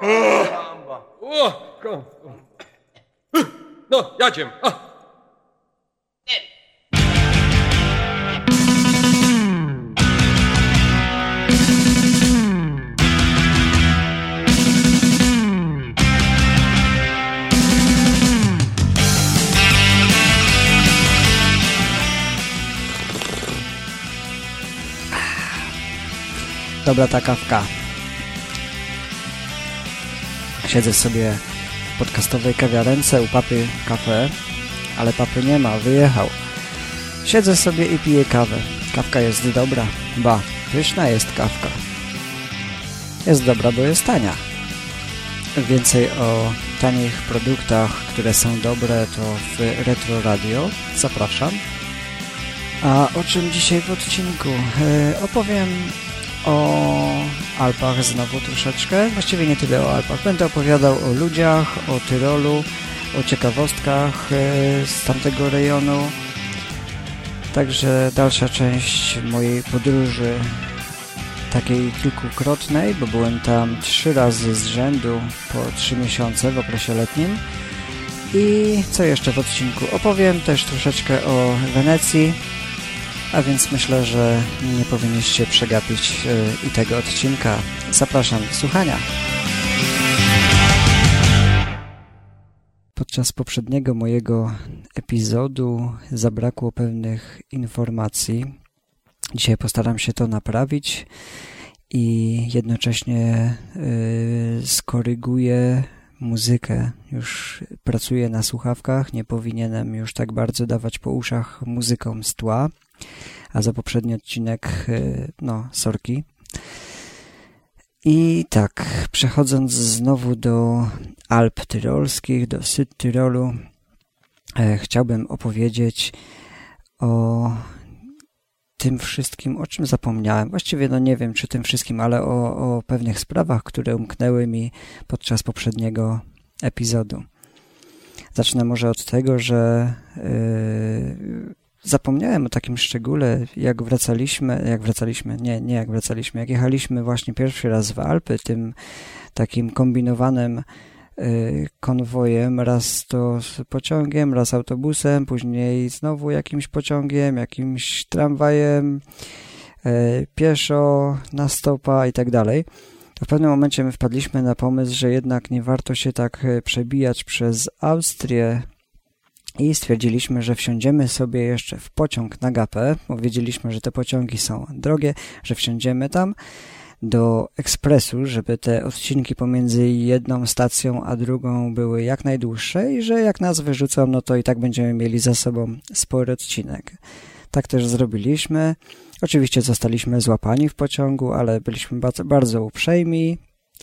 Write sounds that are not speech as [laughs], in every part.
O, No, jadziem. Dobra ta kawka. Siedzę sobie w podcastowej kawiarence u papy kafe, ale papy nie ma, wyjechał. Siedzę sobie i piję kawę. Kawka jest dobra. Ba, pyszna jest kawka. Jest dobra, bo jest tania. Więcej o tanich produktach, które są dobre, to w Retro Radio. Zapraszam. A o czym dzisiaj w odcinku? E, opowiem o Alpach znowu troszeczkę. Właściwie nie tyle o Alpach. Będę opowiadał o ludziach, o Tyrolu, o ciekawostkach e, z tamtego rejonu. Także dalsza część mojej podróży takiej kilkukrotnej, bo byłem tam trzy razy z rzędu po trzy miesiące w okresie letnim. I co jeszcze w odcinku? Opowiem też troszeczkę o Wenecji, a więc myślę, że nie powinniście przegapić e, i tego odcinka. Zapraszam do słuchania. Podczas poprzedniego mojego epizodu zabrakło pewnych informacji. Dzisiaj postaram się to naprawić i jednocześnie yy, skoryguję muzykę. Już pracuję na słuchawkach, nie powinienem już tak bardzo dawać po uszach muzykom z tła a za poprzedni odcinek, y, no, sorki. I tak, przechodząc znowu do Alp Tyrolskich, do Syd-Tyrolu, e, chciałbym opowiedzieć o tym wszystkim, o czym zapomniałem. Właściwie no nie wiem, czy tym wszystkim, ale o, o pewnych sprawach, które umknęły mi podczas poprzedniego epizodu. Zacznę może od tego, że yy, Zapomniałem o takim szczególe, jak wracaliśmy, jak wracaliśmy, nie, nie jak wracaliśmy, jak jechaliśmy właśnie pierwszy raz w Alpy, tym takim kombinowanym y, konwojem, raz to z pociągiem, raz autobusem, później znowu jakimś pociągiem, jakimś tramwajem, y, pieszo, na stopa i tak dalej. W pewnym momencie my wpadliśmy na pomysł, że jednak nie warto się tak y, przebijać przez Austrię, i stwierdziliśmy, że wsiądziemy sobie jeszcze w pociąg na Gapę, bo wiedzieliśmy, że te pociągi są drogie, że wsiądziemy tam do ekspresu, żeby te odcinki pomiędzy jedną stacją a drugą były jak najdłuższe i że jak nas wyrzucą, no to i tak będziemy mieli za sobą spory odcinek. Tak też zrobiliśmy. Oczywiście zostaliśmy złapani w pociągu, ale byliśmy bardzo, bardzo uprzejmi,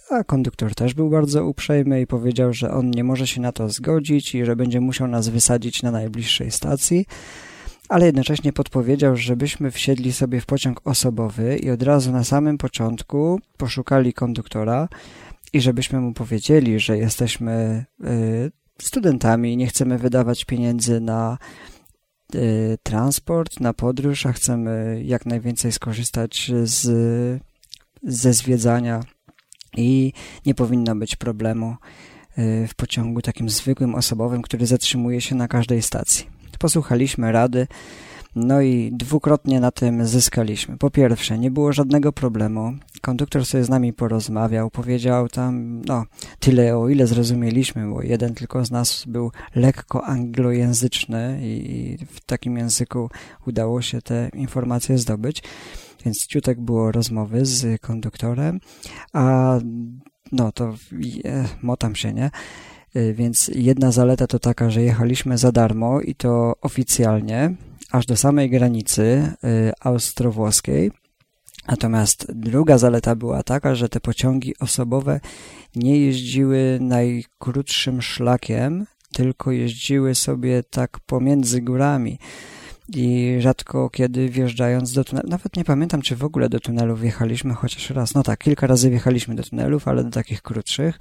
a konduktor też był bardzo uprzejmy i powiedział, że on nie może się na to zgodzić i że będzie musiał nas wysadzić na najbliższej stacji, ale jednocześnie podpowiedział, żebyśmy wsiedli sobie w pociąg osobowy i od razu na samym początku poszukali konduktora i żebyśmy mu powiedzieli, że jesteśmy y, studentami i nie chcemy wydawać pieniędzy na y, transport, na podróż, a chcemy jak najwięcej skorzystać z, ze zwiedzania i nie powinno być problemu y, w pociągu takim zwykłym, osobowym, który zatrzymuje się na każdej stacji. Posłuchaliśmy rady, no i dwukrotnie na tym zyskaliśmy. Po pierwsze, nie było żadnego problemu. Konduktor sobie z nami porozmawiał, powiedział tam, no, tyle o ile zrozumieliśmy, bo jeden tylko z nas był lekko anglojęzyczny i w takim języku udało się te informacje zdobyć więc ciutek było rozmowy z konduktorem, a no to je, motam się, nie? Y, więc jedna zaleta to taka, że jechaliśmy za darmo i to oficjalnie, aż do samej granicy y, austro-włoskiej. Natomiast druga zaleta była taka, że te pociągi osobowe nie jeździły najkrótszym szlakiem, tylko jeździły sobie tak pomiędzy górami i rzadko kiedy wjeżdżając do tunelu, nawet nie pamiętam, czy w ogóle do tunelu wjechaliśmy chociaż raz. No tak, kilka razy wjechaliśmy do tunelów, ale do takich krótszych.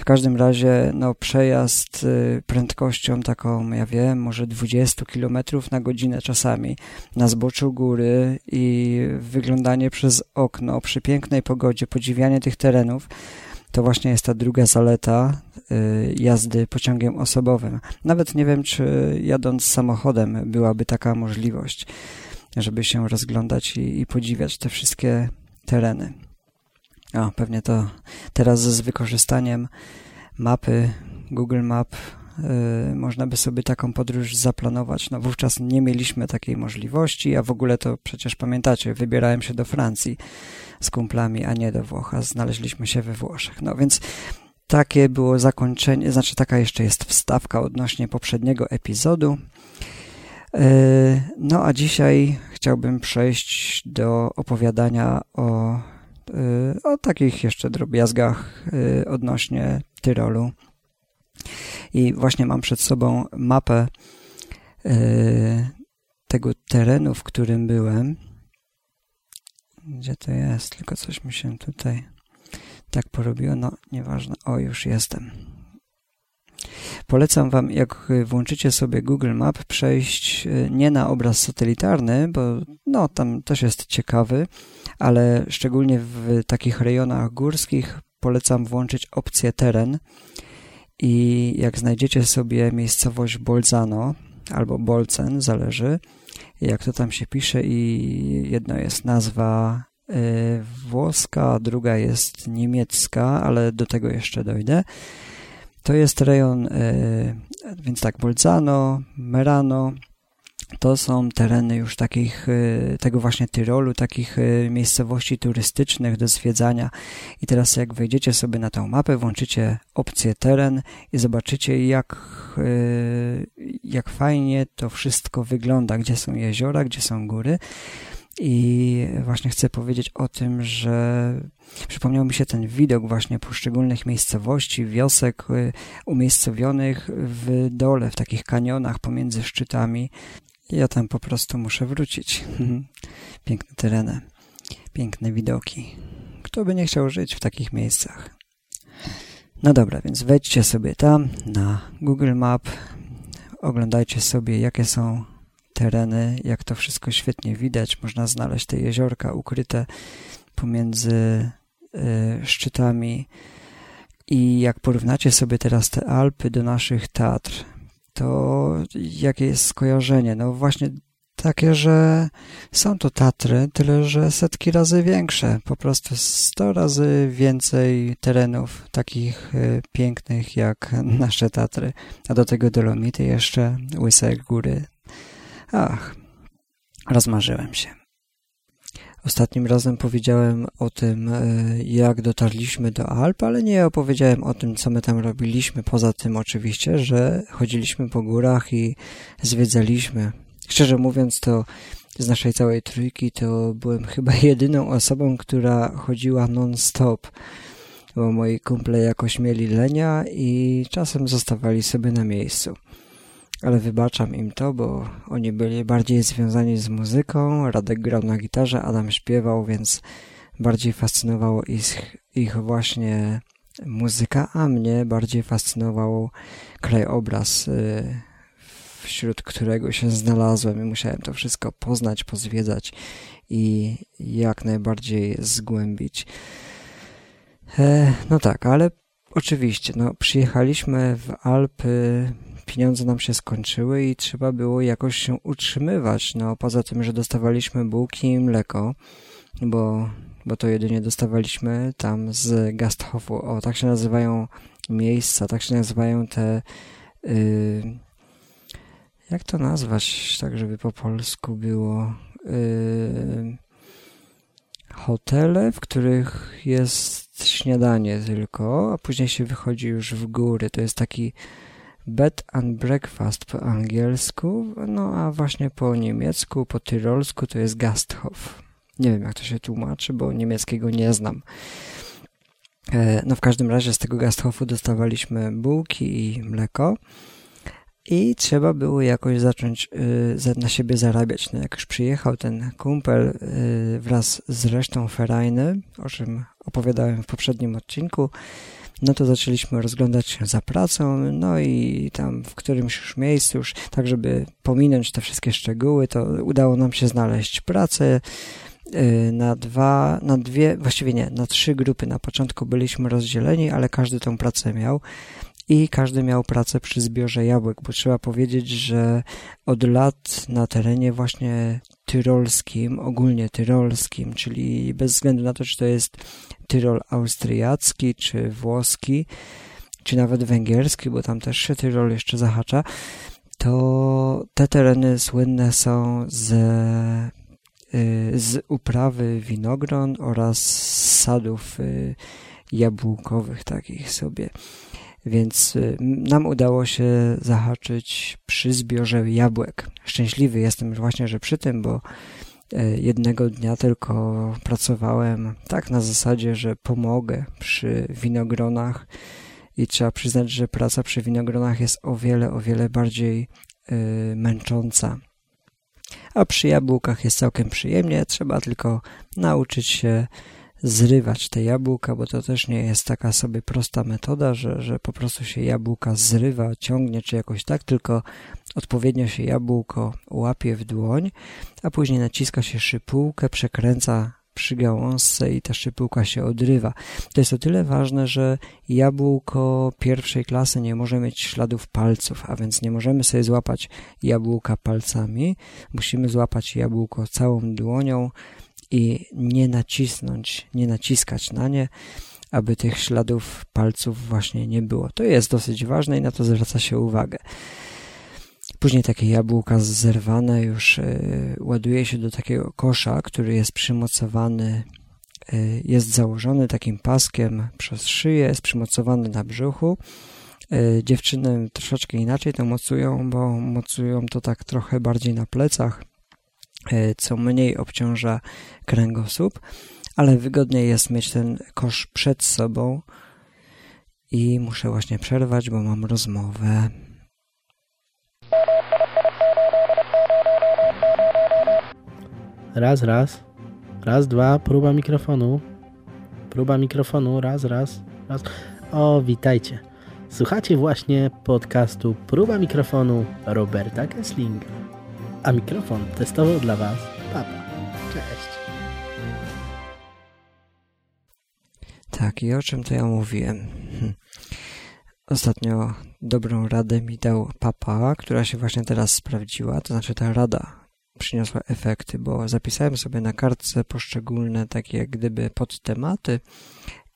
W każdym razie, no, przejazd y, prędkością taką, ja wiem, może 20 km na godzinę czasami na zboczu góry i wyglądanie przez okno przy pięknej pogodzie, podziwianie tych terenów, to właśnie jest ta druga zaleta y, jazdy pociągiem osobowym. Nawet nie wiem, czy jadąc samochodem byłaby taka możliwość, żeby się rozglądać i, i podziwiać te wszystkie tereny. O, pewnie to teraz z wykorzystaniem mapy Google Map yy, można by sobie taką podróż zaplanować. No wówczas nie mieliśmy takiej możliwości, a w ogóle to przecież pamiętacie, wybierałem się do Francji z kumplami, a nie do Włoch, a znaleźliśmy się we Włoszech. No więc takie było zakończenie, znaczy taka jeszcze jest wstawka odnośnie poprzedniego epizodu. Yy, no a dzisiaj chciałbym przejść do opowiadania o, o takich jeszcze drobiazgach yy, odnośnie Tyrolu. I właśnie mam przed sobą mapę tego terenu, w którym byłem. Gdzie to jest? Tylko coś mi się tutaj tak porobiło. No, nieważne. O, już jestem. Polecam Wam, jak włączycie sobie Google Map, przejść nie na obraz satelitarny, bo no, tam też jest ciekawy, ale szczególnie w takich rejonach górskich polecam włączyć opcję teren i jak znajdziecie sobie miejscowość Bolzano albo Bolcen, zależy jak to tam się pisze i jedno jest nazwa y, włoska, druga jest niemiecka, ale do tego jeszcze dojdę. To jest rejon, y, więc tak, Bolzano, Merano, to są tereny już takich, y, tego właśnie Tyrolu, takich miejscowości turystycznych do zwiedzania. I teraz jak wejdziecie sobie na tą mapę, włączycie opcję teren i zobaczycie jak, jak fajnie to wszystko wygląda, gdzie są jeziora, gdzie są góry. I właśnie chcę powiedzieć o tym, że przypomniał mi się ten widok właśnie poszczególnych miejscowości, wiosek y, umiejscowionych w dole, w takich kanionach pomiędzy szczytami. Ja tam po prostu muszę wrócić. Piękne tereny, piękne widoki. Kto by nie chciał żyć w takich miejscach? No dobra, więc wejdźcie sobie tam na Google Map, oglądajcie sobie, jakie są tereny, jak to wszystko świetnie widać. Można znaleźć te jeziorka ukryte pomiędzy y, szczytami. I jak porównacie sobie teraz te Alpy do naszych Tatr, to jakie jest skojarzenie? No właśnie takie, że są to Tatry, tyle że setki razy większe, po prostu 100 razy więcej terenów takich y, pięknych jak [laughs] nasze Tatry, a do tego Dolomity jeszcze, łyse góry. Ach, rozmarzyłem się. Ostatnim razem powiedziałem o tym, y, jak dotarliśmy do Alp, ale nie opowiedziałem o tym, co my tam robiliśmy. Poza tym, oczywiście, że chodziliśmy po górach i zwiedzaliśmy Szczerze mówiąc, to z naszej całej trójki to byłem [laughs] chyba jedyną osobą, która chodziła non-stop, bo moi kumple jakoś mieli lenia i czasem zostawali sobie na miejscu. Ale wybaczam im to, bo oni byli bardziej związani z muzyką, Radek grał na gitarze, Adam śpiewał, więc bardziej fascynowało ich, ich właśnie muzyka, a mnie bardziej fascynował krajobraz y, wśród którego się znalazłem i musiałem to wszystko poznać, pozwiedzać i jak najbardziej zgłębić. E, no tak, ale oczywiście, no przyjechaliśmy w Alpy, pieniądze nam się skończyły i trzeba było jakoś się utrzymywać. No poza tym, że dostawaliśmy bułki i mleko, bo, bo to jedynie dostawaliśmy tam z Gasthofu. O, tak się nazywają miejsca, tak się nazywają te... Yy, jak to nazwać, tak żeby po polsku było? Yy, hotele, w których jest śniadanie tylko, a później się wychodzi już w góry. To jest taki bed and breakfast po angielsku, no a właśnie po niemiecku, po tyrolsku to jest Gasthof. Nie wiem, jak to się tłumaczy, bo niemieckiego nie znam. E, no w każdym razie z tego Gasthofu dostawaliśmy bułki i mleko i trzeba było jakoś zacząć y, na siebie zarabiać. No jak już przyjechał ten kumpel y, wraz z resztą ferajny, o czym opowiadałem w poprzednim odcinku, no to zaczęliśmy rozglądać się za pracą, no i tam w którymś już miejscu, już tak żeby pominąć te wszystkie szczegóły, to udało nam się znaleźć pracę na dwa, na dwie, właściwie nie, na trzy grupy. Na początku byliśmy rozdzieleni, ale każdy tą pracę miał i każdy miał pracę przy zbiorze jabłek, bo trzeba powiedzieć, że od lat na terenie właśnie tyrolskim, ogólnie tyrolskim, czyli bez względu na to, czy to jest Tyrol austriacki, czy włoski, czy nawet węgierski, bo tam też się Tyrol jeszcze zahacza, to te tereny słynne są z, y, z uprawy winogron oraz sadów y, jabłkowych takich sobie. Więc y, nam udało się zahaczyć przy zbiorze jabłek. Szczęśliwy jestem właśnie, że przy tym, bo e, jednego dnia tylko pracowałem tak na zasadzie, że pomogę przy winogronach i trzeba przyznać, że praca przy winogronach jest o wiele, o wiele bardziej y, męcząca. A przy jabłkach jest całkiem przyjemnie, trzeba tylko nauczyć się zrywać te jabłka, bo to też nie jest taka sobie prosta metoda, że, że po prostu się jabłka zrywa, ciągnie czy jakoś tak, tylko odpowiednio się jabłko łapie w dłoń, a później naciska się szypułkę, przekręca przy gałązce i ta szypułka się odrywa. To jest o tyle ważne, że jabłko pierwszej klasy nie może mieć śladów palców, a więc nie możemy sobie złapać jabłka palcami. Musimy złapać jabłko całą dłonią, i nie nacisnąć, nie naciskać na nie, aby tych śladów palców właśnie nie było. To jest dosyć ważne i na to zwraca się uwagę. Później takie jabłka zerwane już y, ładuje się do takiego kosza, który jest przymocowany, y, jest założony takim paskiem przez szyję, jest przymocowany na brzuchu. Y, dziewczyny troszeczkę inaczej to mocują, bo mocują to tak trochę bardziej na plecach, co mniej obciąża kręgosłup, ale wygodniej jest mieć ten kosz przed sobą i muszę właśnie przerwać, bo mam rozmowę. Raz, raz. Raz, dwa, próba mikrofonu. Próba mikrofonu, raz, raz, raz. O, witajcie. Słuchacie właśnie podcastu Próba mikrofonu Roberta Kesslinga a mikrofon testował dla Was Papa. Cześć. Tak, i o czym to ja mówiłem? Hm. Ostatnio dobrą radę mi dał Papa, która się właśnie teraz sprawdziła, to znaczy ta rada przyniosła efekty, bo zapisałem sobie na kartce poszczególne takie jak gdyby podtematy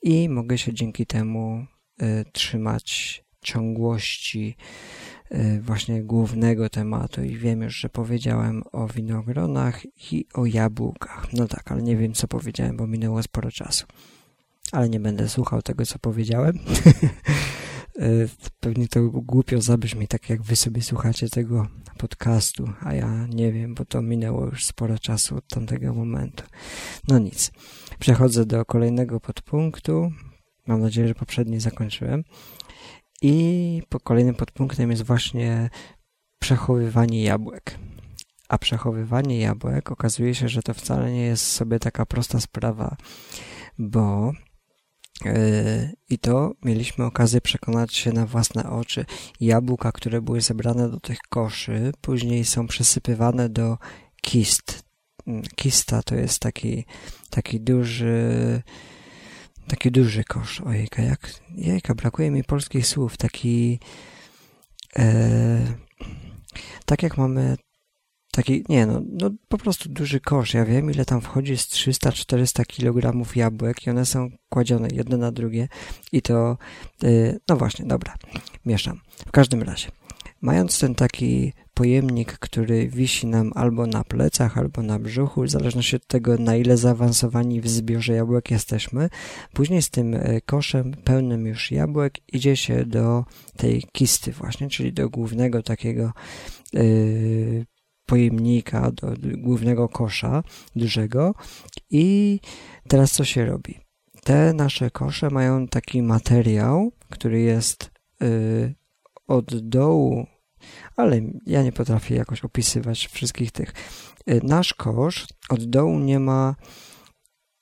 i mogę się dzięki temu y, trzymać ciągłości Y, właśnie głównego tematu i wiem już, że powiedziałem o winogronach i o jabłkach. No tak, ale nie wiem, co powiedziałem, bo minęło sporo czasu. Ale nie będę słuchał tego, co powiedziałem. [laughs] Y, pewnie to głupio zabrzmi, tak jak wy sobie słuchacie tego podcastu, a ja nie wiem, bo to minęło już sporo czasu od tamtego momentu. No nic. Przechodzę do kolejnego podpunktu. Mam nadzieję, że poprzedni zakończyłem. I po kolejnym podpunktem jest właśnie przechowywanie jabłek. A przechowywanie jabłek okazuje się, że to wcale nie jest sobie taka prosta sprawa, bo yy, i to mieliśmy okazję przekonać się na własne oczy. Jabłka, które były zebrane do tych koszy, później są przesypywane do kist. Kista to jest taki, taki duży taki duży kosz. Ojejka, jak, jejka, brakuje mi polskich słów. Taki, e, tak jak mamy taki, nie no, no, po prostu duży kosz. Ja wiem, ile tam wchodzi z 300-400 kg jabłek i one są kładzione jedne na drugie i to, e, no właśnie, dobra, mieszam. W każdym razie, mając ten taki pojemnik, który wisi nam albo na plecach, albo na brzuchu, w zależności od tego, na ile zaawansowani w zbiorze jabłek jesteśmy. Później z tym e, koszem pełnym już jabłek idzie się do tej kisty właśnie, czyli do głównego takiego yy, pojemnika, do głównego kosza dużego i teraz co się robi? Te nasze kosze mają taki materiał, który jest yy, od dołu ale ja nie potrafię jakoś opisywać wszystkich tych. Y, nasz kosz od dołu nie ma,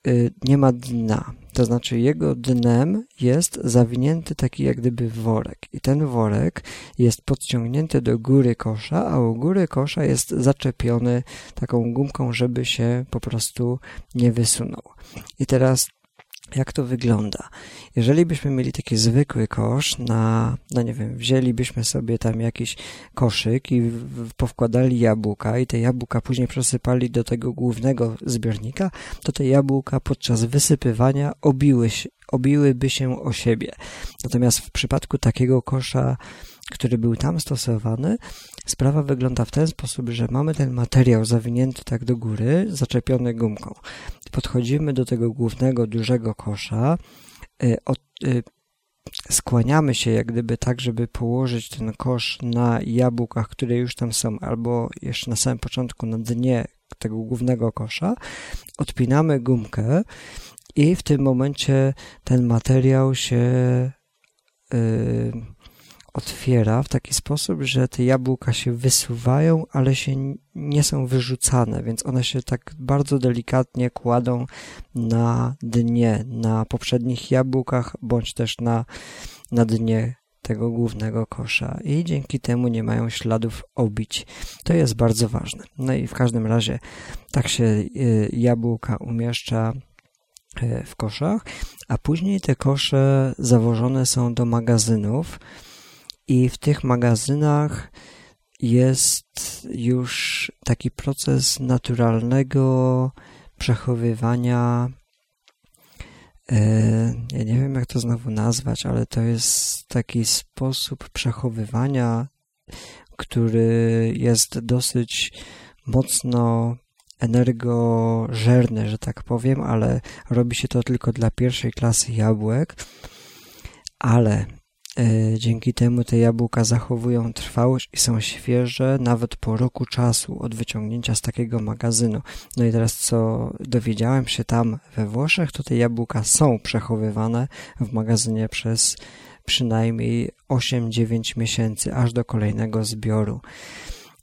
y, nie ma dna. To znaczy jego dnem jest zawinięty taki jak gdyby worek i ten worek jest podciągnięty do góry kosza, a u góry kosza jest zaczepiony taką gumką, żeby się po prostu nie wysunął. I teraz jak to wygląda? Jeżeli byśmy mieli taki zwykły kosz na, no nie wiem, wzięlibyśmy sobie tam jakiś koszyk i powkładali jabłka i te jabłka później przesypali do tego głównego zbiornika, to te jabłka podczas wysypywania obiły, obiłyby się o siebie. Natomiast w przypadku takiego kosza który był tam stosowany, sprawa wygląda w ten sposób, że mamy ten materiał zawinięty tak do góry, zaczepiony gumką. Podchodzimy do tego głównego, dużego kosza, y, od, y, skłaniamy się jak gdyby tak, żeby położyć ten kosz na jabłkach, które już tam są, albo jeszcze na samym początku na dnie tego głównego kosza, odpinamy gumkę i w tym momencie ten materiał się yy, otwiera w taki sposób, że te jabłka się wysuwają, ale się nie są wyrzucane, więc one się tak bardzo delikatnie kładą na dnie, na poprzednich jabłkach, bądź też na, na dnie tego głównego kosza i dzięki temu nie mają śladów obić. To jest bardzo ważne. No i w każdym razie tak się y, jabłka umieszcza y, w koszach, a później te kosze zawożone są do magazynów, i w tych magazynach jest już taki proces naturalnego przechowywania. E, ja nie wiem, jak to znowu nazwać, ale to jest taki sposób przechowywania, który jest dosyć mocno energożerny, że tak powiem, ale robi się to tylko dla pierwszej klasy jabłek. Ale dzięki temu te jabłka zachowują trwałość i są świeże nawet po roku czasu od wyciągnięcia z takiego magazynu. No i teraz co dowiedziałem się tam we Włoszech, to te jabłka są przechowywane w magazynie przez przynajmniej 8-9 miesięcy, aż do kolejnego zbioru.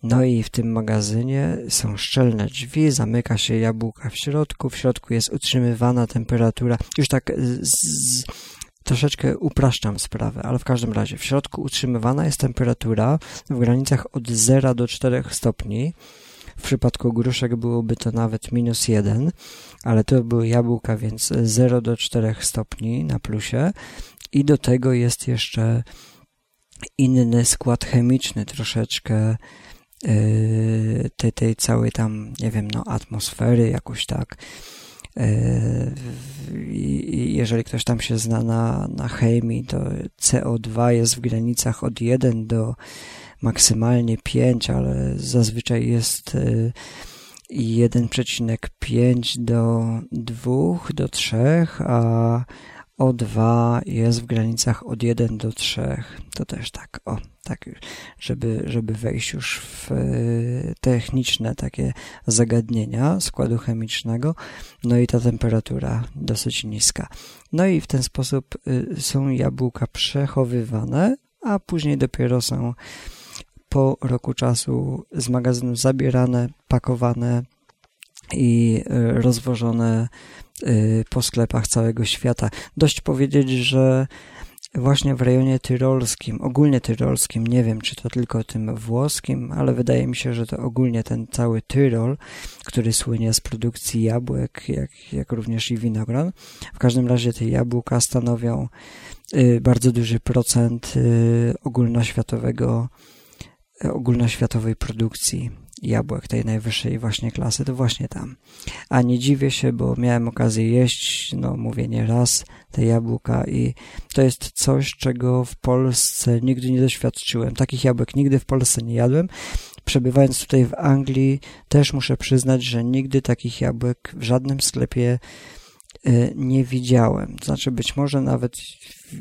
No i w tym magazynie są szczelne drzwi, zamyka się jabłka w środku, w środku jest utrzymywana temperatura, już tak z, troszeczkę upraszczam sprawę, ale w każdym razie w środku utrzymywana jest temperatura w granicach od 0 do 4 stopni. W przypadku gruszek byłoby to nawet minus 1, ale to były jabłka, więc 0 do 4 stopni na plusie. I do tego jest jeszcze inny skład chemiczny, troszeczkę yy, tej, tej całej tam, nie wiem, no atmosfery jakoś tak jeżeli ktoś tam się zna na, na chemii, to CO2 jest w granicach od 1 do maksymalnie 5, ale zazwyczaj jest 1,5 e, do 2 do 3, a o2 jest w granicach od 1 do 3. To też tak, o, tak, żeby, żeby wejść już w e, techniczne takie zagadnienia składu chemicznego. No i ta temperatura dosyć niska. No i w ten sposób y, są jabłka przechowywane, a później dopiero są po roku czasu z magazynu zabierane, pakowane i y, rozwożone y, po sklepach całego świata. Dość powiedzieć, że właśnie w rejonie tyrolskim, ogólnie tyrolskim, nie wiem czy to tylko tym włoskim, ale wydaje mi się, że to ogólnie ten cały Tyrol, który słynie z produkcji jabłek, jak, jak również i winogron. W każdym razie te jabłka stanowią y, bardzo duży procent ogólnoświatowego ogólnoświatowej produkcji jabłek tej najwyższej właśnie klasy, to właśnie tam. A nie dziwię się, bo miałem okazję jeść, no mówię nie raz, te jabłka i to jest coś, czego w Polsce nigdy nie doświadczyłem. Takich jabłek nigdy w Polsce nie jadłem. Przebywając tutaj w Anglii, też muszę przyznać, że nigdy takich jabłek w żadnym sklepie y, nie widziałem. Znaczy, być może nawet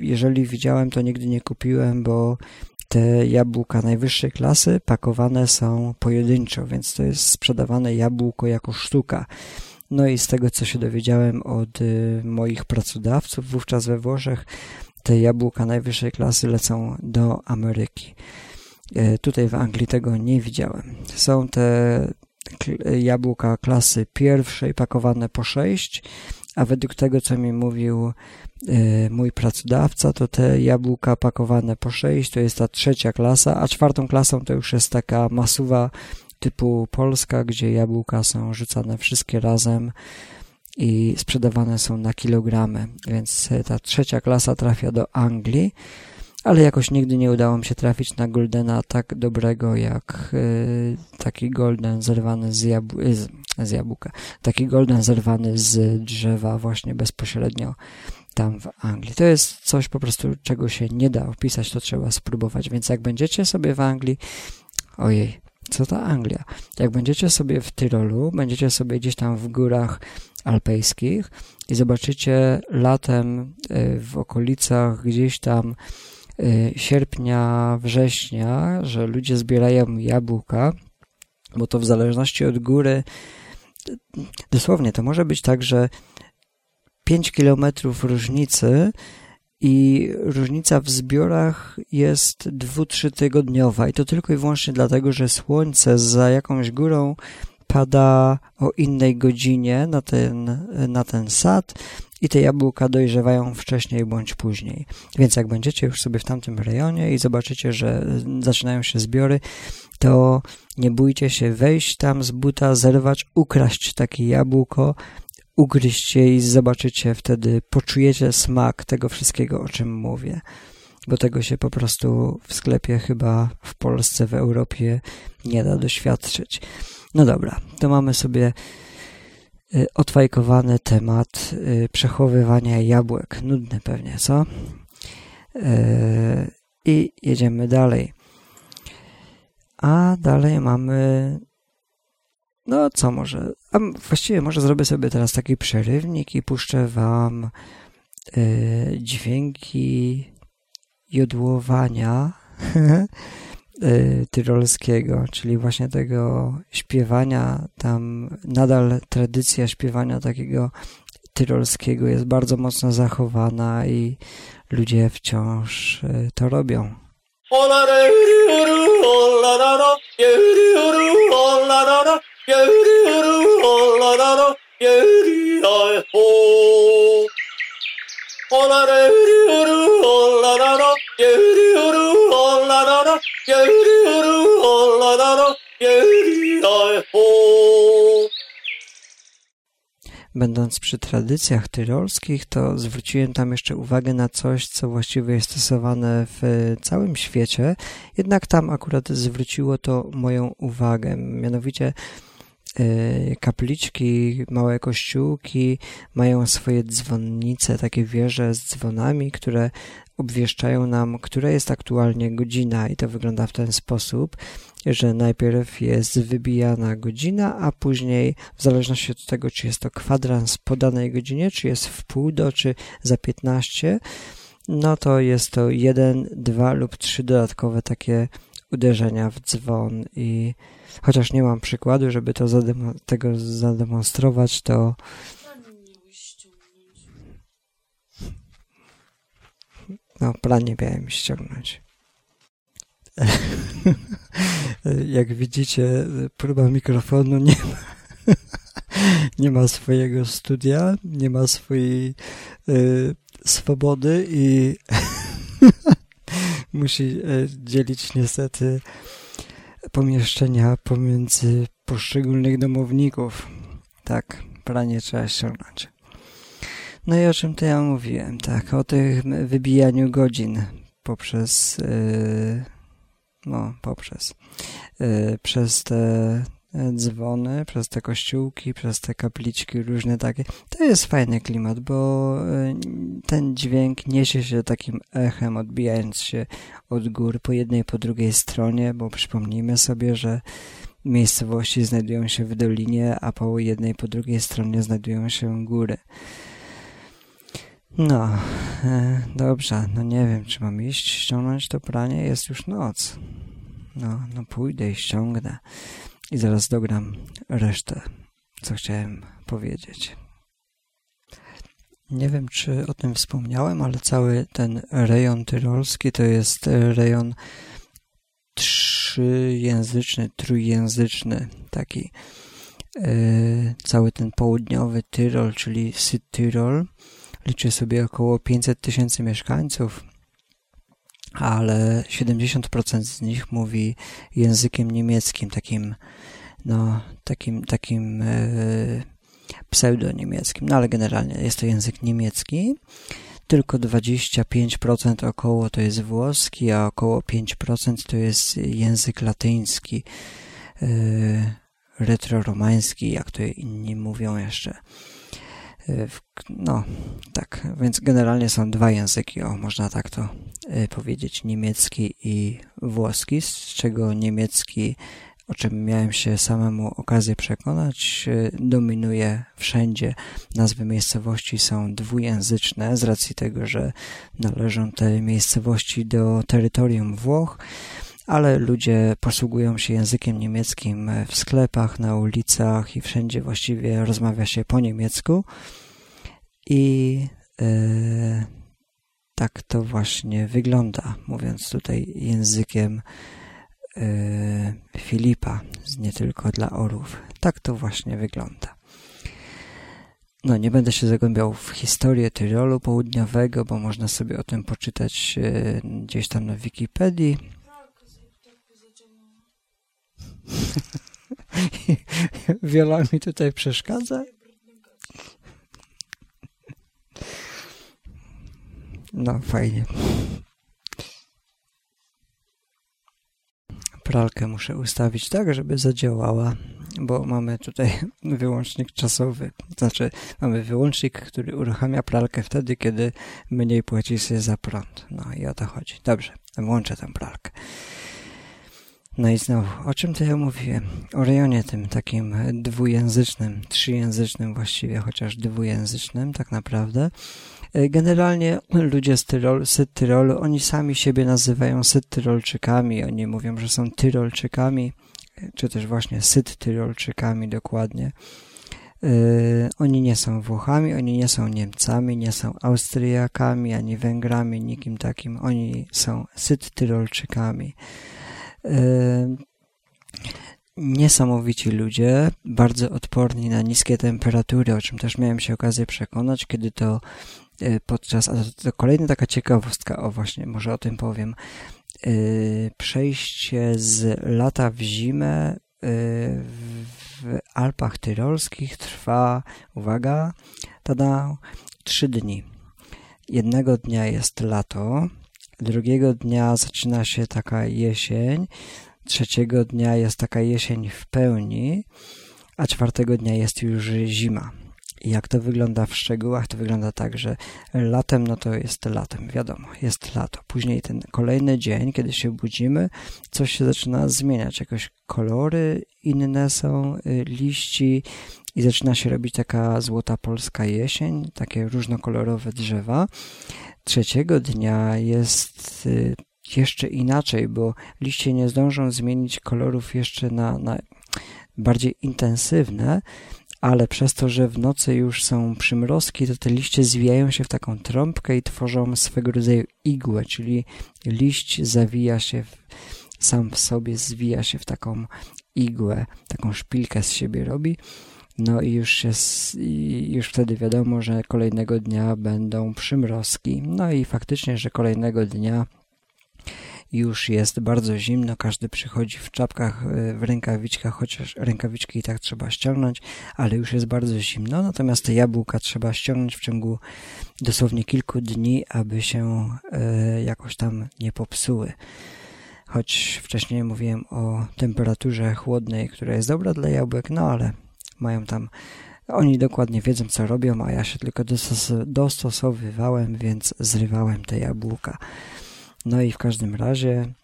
jeżeli widziałem, to nigdy nie kupiłem, bo te jabłka najwyższej klasy pakowane są pojedynczo, więc to jest sprzedawane jabłko jako sztuka. No i z tego, co się dowiedziałem od y, moich pracodawców wówczas we Włoszech, te jabłka najwyższej klasy lecą do Ameryki. Y, tutaj w Anglii tego nie widziałem. Są te jabłka klasy pierwszej pakowane po 6 a według tego, co mi mówił y, mój pracodawca, to te jabłka pakowane po 6 to jest ta trzecia klasa, a czwartą klasą to już jest taka masuwa typu Polska, gdzie jabłka są rzucane wszystkie razem i sprzedawane są na kilogramy, więc ta trzecia klasa trafia do Anglii, ale jakoś nigdy nie udało mi się trafić na Goldena tak dobrego jak y, taki Golden zerwany z, jabł z jabłka, taki Golden zerwany z drzewa właśnie bezpośrednio tam w Anglii. To jest coś po prostu, czego się nie da opisać, to trzeba spróbować, więc jak będziecie sobie w Anglii, ojej, co ta Anglia? Jak będziecie sobie w Tyrolu, będziecie sobie gdzieś tam w górach alpejskich i zobaczycie latem y, w okolicach gdzieś tam y, sierpnia, września, że ludzie zbierają jabłka, bo to w zależności od góry, dosłownie to może być tak, że 5 kilometrów różnicy i różnica w zbiorach jest dwu-trzy tygodniowa. I to tylko i wyłącznie dlatego, że słońce za jakąś górą pada o innej godzinie na ten, na ten sad i te jabłka dojrzewają wcześniej bądź później. Więc jak będziecie już sobie w tamtym rejonie i zobaczycie, że zaczynają się zbiory, to nie bójcie się wejść tam z buta, zerwać, ukraść takie jabłko, ugryźć je i zobaczycie wtedy, poczujecie smak tego wszystkiego, o czym mówię. Bo tego się po prostu w sklepie chyba w Polsce, w Europie nie da doświadczyć. No dobra, to mamy sobie odfajkowany temat y, przechowywania jabłek. Nudny pewnie, co? Y, I jedziemy dalej. A dalej mamy. No, co może? A właściwie może zrobię sobie teraz taki przerywnik i puszczę Wam dźwięki jodłowania Y, [laughs] tyrolskiego, czyli właśnie tego śpiewania, tam nadal tradycja śpiewania takiego tyrolskiego jest bardzo mocno zachowana i ludzie wciąż y, to robią. [laughs] Będąc przy tradycjach tyrolskich, to zwróciłem tam jeszcze uwagę na coś, co właściwie jest stosowane w całym świecie, jednak tam akurat zwróciło to moją uwagę. Mianowicie kapliczki, małe kościółki mają swoje dzwonnice, takie wieże z dzwonami, które obwieszczają nam, która jest aktualnie godzina i to wygląda w ten sposób, że najpierw jest wybijana godzina, a później w zależności od tego, czy jest to kwadrans po danej godzinie, czy jest w pół do, czy za 15, no to jest to jeden, dwa lub trzy dodatkowe takie uderzenia w dzwon i chociaż nie mam przykładu, żeby to zademo tego zademonstrować, to no, planie miałem ściągnąć. [laughs] Jak widzicie, próba mikrofonu nie ma, [laughs] nie ma swojego studia, nie ma swojej y, swobody i [laughs] musi y, dzielić niestety pomieszczenia pomiędzy poszczególnych domowników. Tak, pranie trzeba ściągnąć. No i o czym to ja mówiłem? Tak, o tym wybijaniu godzin poprzez, yy, no, poprzez, yy, przez te dzwony, przez te kościółki, przez te kapliczki różne takie. To jest fajny klimat, bo e, ten dźwięk niesie się takim echem, odbijając się od gór po jednej po drugiej stronie, bo przypomnijmy sobie, że miejscowości znajdują się w dolinie, a po jednej po drugiej stronie znajdują się góry. No, e, dobrze, no nie wiem, czy mam iść, ściągnąć to pranie, jest już noc. No, no pójdę i ściągnę i zaraz dogram resztę, co chciałem powiedzieć. Nie wiem, czy o tym wspomniałem, ale cały ten rejon tyrolski to jest rejon trzyjęzyczny, trójjęzyczny, taki. cały ten południowy Tyrol, czyli Südtyrol, liczy sobie około 500 tysięcy mieszkańców, ale 70% z nich mówi językiem niemieckim, takim, no, takim, takim e, pseudoniemieckim, no ale generalnie jest to język niemiecki. Tylko 25% około to jest włoski, a około 5% to jest język latyński, e, retroromański, jak to inni mówią jeszcze. E, no, tak, więc generalnie są dwa języki, o, można tak to e, powiedzieć, niemiecki i włoski, z czego niemiecki, o czym miałem się samemu okazję przekonać, e, dominuje wszędzie. Nazwy miejscowości są dwujęzyczne z racji tego, że należą te miejscowości do terytorium Włoch ale ludzie posługują się językiem niemieckim w sklepach, na ulicach i wszędzie właściwie rozmawia się po niemiecku. I e, tak to właśnie wygląda, mówiąc tutaj językiem e, Filipa, nie tylko dla orów. Tak to właśnie wygląda. No, nie będę się zagłębiał w historię Tyrolu Południowego, bo można sobie o tym poczytać e, gdzieś tam na Wikipedii. [laughs] Wiola mi tutaj przeszkadza. No, fajnie. Pralkę muszę ustawić tak, żeby zadziałała, bo mamy tutaj [laughs] wyłącznik czasowy. Znaczy, mamy wyłącznik, który uruchamia pralkę wtedy, kiedy mniej płaci się za prąd. No i o to chodzi. Dobrze, włączę tę pralkę. No i znowu, o czym to ja mówiłem? O rejonie tym takim dwujęzycznym, trzyjęzycznym właściwie, chociaż dwujęzycznym tak naprawdę. E, generalnie ludzie z, Tyrol, z Tyrolu, oni sami siebie nazywają Sydtyrolczykami, oni mówią, że są Tyrolczykami, e, czy też właśnie Sydtyrolczykami dokładnie. Yy, oni nie są Włochami, oni nie są Niemcami, nie są Austriakami, ani Węgrami, nikim takim. Oni są Sydtyrolczykami. Yy, niesamowici ludzie, bardzo odporni na niskie temperatury, o czym też miałem się okazję przekonać, kiedy to E, podczas, a to kolejna taka ciekawostka, o właśnie, może o tym powiem. E, przejście z lata w zimę w Alpach Tyrolskich trwa, uwaga, tada, trzy dni. Jednego dnia jest lato, drugiego dnia zaczyna się taka jesień, trzeciego dnia jest taka jesień w pełni, a czwartego dnia jest już zima. I jak to wygląda w szczegółach, to wygląda tak, że latem, no to jest latem, wiadomo, jest lato. Później ten kolejny dzień, kiedy się budzimy, coś się zaczyna zmieniać, jakoś kolory inne są, y, liści i zaczyna się robić taka złota polska jesień, takie różnokolorowe drzewa. Trzeciego dnia jest y, jeszcze inaczej, bo liście nie zdążą zmienić kolorów jeszcze na, na bardziej intensywne, ale przez to, że w nocy już są przymrozki, to te liście zwijają się w taką trąbkę i tworzą swego rodzaju igłę, czyli liść zawija się w, sam w sobie, zwija się w taką igłę, taką szpilkę z siebie robi. No i już, jest, już wtedy wiadomo, że kolejnego dnia będą przymrozki. No i faktycznie, że kolejnego dnia już jest bardzo zimno, każdy przychodzi w czapkach, e, w rękawiczkach, chociaż rękawiczki i tak trzeba ściągnąć, ale już jest bardzo zimno, natomiast te jabłka trzeba ściągnąć w ciągu dosłownie kilku dni, aby się e, jakoś tam nie popsuły. Choć wcześniej mówiłem o temperaturze chłodnej, która jest dobra dla jabłek, no ale mają tam oni dokładnie wiedzą, co robią, a ja się tylko dostosowywałem, więc zrywałem te jabłka. No i w każdym razie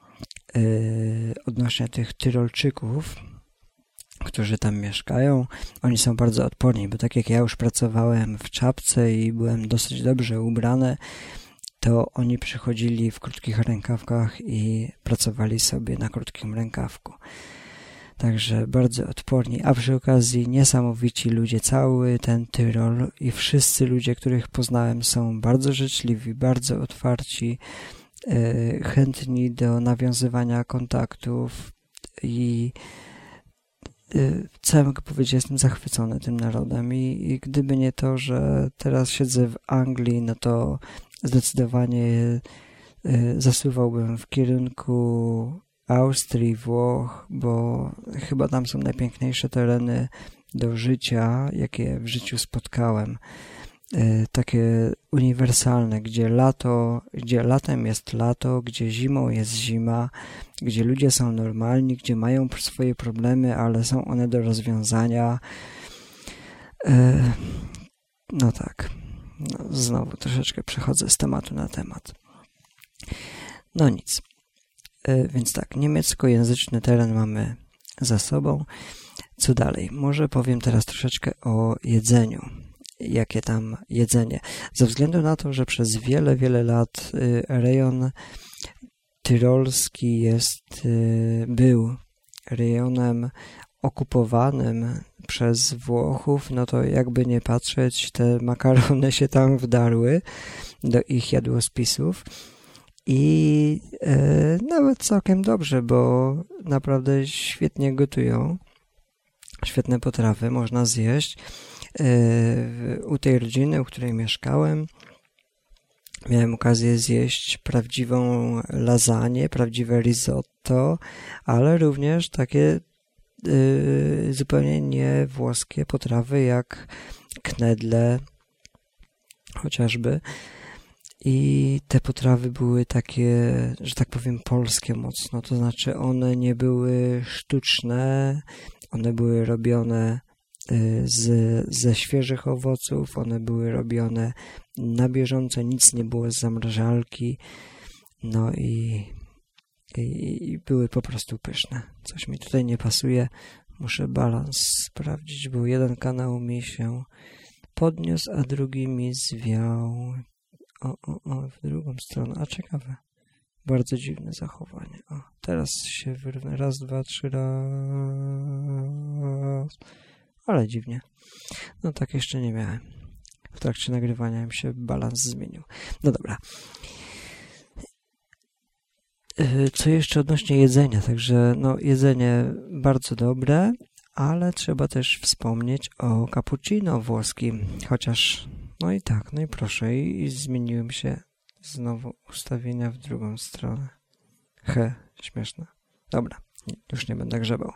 yy, odnośnie tych Tyrolczyków, którzy tam mieszkają, oni są bardzo odporni, bo tak jak ja już pracowałem w czapce i byłem dosyć dobrze ubrany, to oni przychodzili w krótkich rękawkach i pracowali sobie na krótkim rękawku. Także bardzo odporni, a przy okazji niesamowici ludzie, cały ten Tyrol i wszyscy ludzie, których poznałem są bardzo życzliwi, bardzo otwarci, E, chętni do nawiązywania kontaktów i co mogę powiedzieć, jestem zachwycony tym narodem. I, i gdyby nie to, że teraz siedzę w Anglii, no to zdecydowanie zasuwałbym w kierunku Austrii, Włoch, bo chyba tam są najpiękniejsze tereny do życia, jakie w życiu spotkałem. E, takie uniwersalne, gdzie lato, gdzie latem jest lato, gdzie zimą jest zima, gdzie ludzie są normalni, gdzie mają swoje problemy, ale są one do rozwiązania. E, no tak. No, znowu troszeczkę przechodzę z tematu na temat. No nic. Więc tak, niemieckojęzyczny teren mamy za sobą. Co dalej? Może powiem teraz troszeczkę o jedzeniu. Jakie tam jedzenie? Ze względu na to, że przez wiele, wiele lat y, rejon tyrolski jest, y, był rejonem okupowanym przez Włochów, no to jakby nie patrzeć, te makarony się tam wdarły do ich jadłospisów i e, nawet całkiem dobrze, bo naprawdę świetnie gotują. Świetne potrawy można zjeść. E, u tej rodziny, u której mieszkałem, miałem okazję zjeść prawdziwą lasagne, prawdziwe risotto, ale również takie e, zupełnie nie włoskie potrawy jak knedle chociażby. I te potrawy były takie, że tak powiem, polskie mocno. To znaczy, one nie były sztuczne, one były robione y, z, ze świeżych owoców, one były robione na bieżąco, nic nie było z zamrażalki. No i, i, i były po prostu pyszne. Coś mi tutaj nie pasuje. Muszę balans sprawdzić, bo jeden kanał mi się podniósł, a drugi mi zwiał. O, o, o, w drugą stronę. A ciekawe. Bardzo dziwne zachowanie. O, teraz się wyrwę. Raz, dwa, trzy, raz. Ale dziwnie. No tak jeszcze nie miałem. W trakcie nagrywania mi się balans zmienił. No dobra. E, co jeszcze odnośnie jedzenia? Także no, jedzenie bardzo dobre, ale trzeba też wspomnieć o cappuccino włoskim, chociaż no i tak, no i proszę, i, i zmieniłem się znowu ustawienia w drugą stronę. He, śmieszne. Dobra, już nie będę grzebał.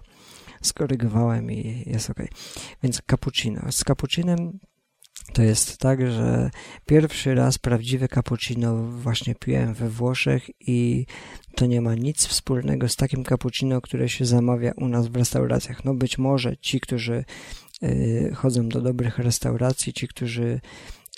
Skorygowałem i jest ok. Więc cappuccino. Z cappuccinem to jest tak, że pierwszy raz prawdziwe cappuccino właśnie piłem we Włoszech i to nie ma nic wspólnego z takim cappuccino, które się zamawia u nas w restauracjach. No być może ci, którzy chodzą do dobrych restauracji, ci, którzy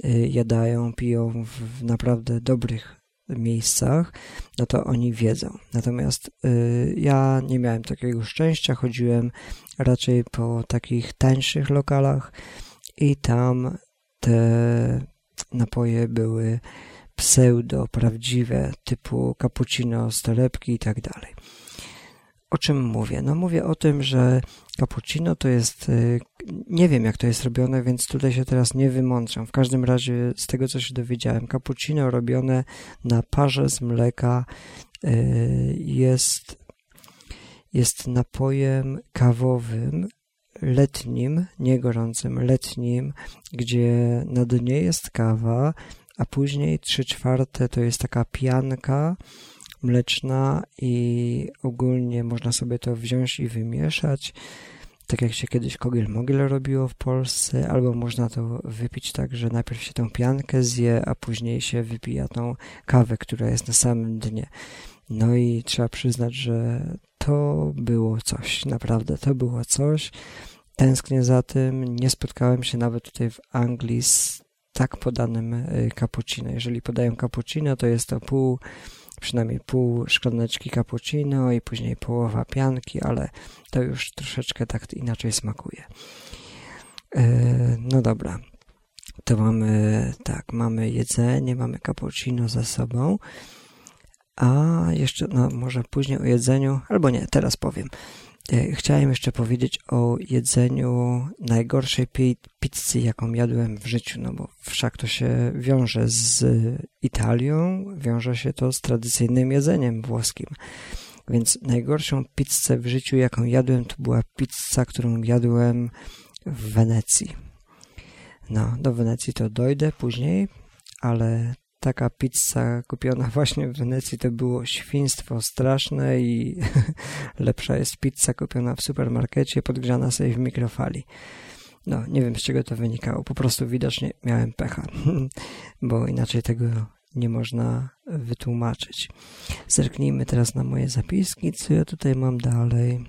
y, jadają, piją w naprawdę dobrych miejscach, no to oni wiedzą. Natomiast y, ja nie miałem takiego szczęścia, chodziłem raczej po takich tańszych lokalach i tam te napoje były pseudo prawdziwe, typu cappuccino z torebki i tak dalej. O czym mówię? No mówię o tym, że cappuccino to jest, y, nie wiem jak to jest robione, więc tutaj się teraz nie wymądrzam. W każdym razie z tego, co się dowiedziałem, cappuccino robione na parze z mleka y, jest, jest napojem kawowym, letnim, nie gorącym, letnim, gdzie na dnie jest kawa, a później trzy czwarte to jest taka pianka mleczna i ogólnie można sobie to wziąć i wymieszać, tak jak się kiedyś kogiel-mogiel robiło w Polsce, albo można to wypić tak, że najpierw się tą piankę zje, a później się wypija tą kawę, która jest na samym dnie. No i trzeba przyznać, że to było coś, naprawdę to było coś. Tęsknię za tym. Nie spotkałem się nawet tutaj w Anglii z tak podanym y, cappuccino. Jeżeli podają cappuccino, to jest to pół, przynajmniej pół szklaneczki cappuccino i później połowa pianki, ale to już troszeczkę tak inaczej smakuje. Y, no dobra. To mamy, tak, mamy jedzenie, mamy cappuccino za sobą. A jeszcze, no może później o jedzeniu, albo nie, teraz powiem. E, chciałem jeszcze powiedzieć o jedzeniu najgorszej pizzy, jaką jadłem w życiu, no bo wszak to się wiąże z Italią, wiąże się to z tradycyjnym jedzeniem włoskim. Więc najgorszą pizzę w życiu, jaką jadłem, to była pizza, którą jadłem w Wenecji. No, do Wenecji to dojdę później, ale taka pizza kupiona [laughs] właśnie w Wenecji to było świństwo straszne i [laughs] lepsza jest pizza kupiona w supermarkecie, podgrzana sobie w mikrofali. No, nie wiem z czego to wynikało. Po prostu widocznie miałem pecha, [laughs] bo inaczej tego nie można wytłumaczyć. Zerknijmy teraz na moje zapiski, co ja tutaj mam dalej.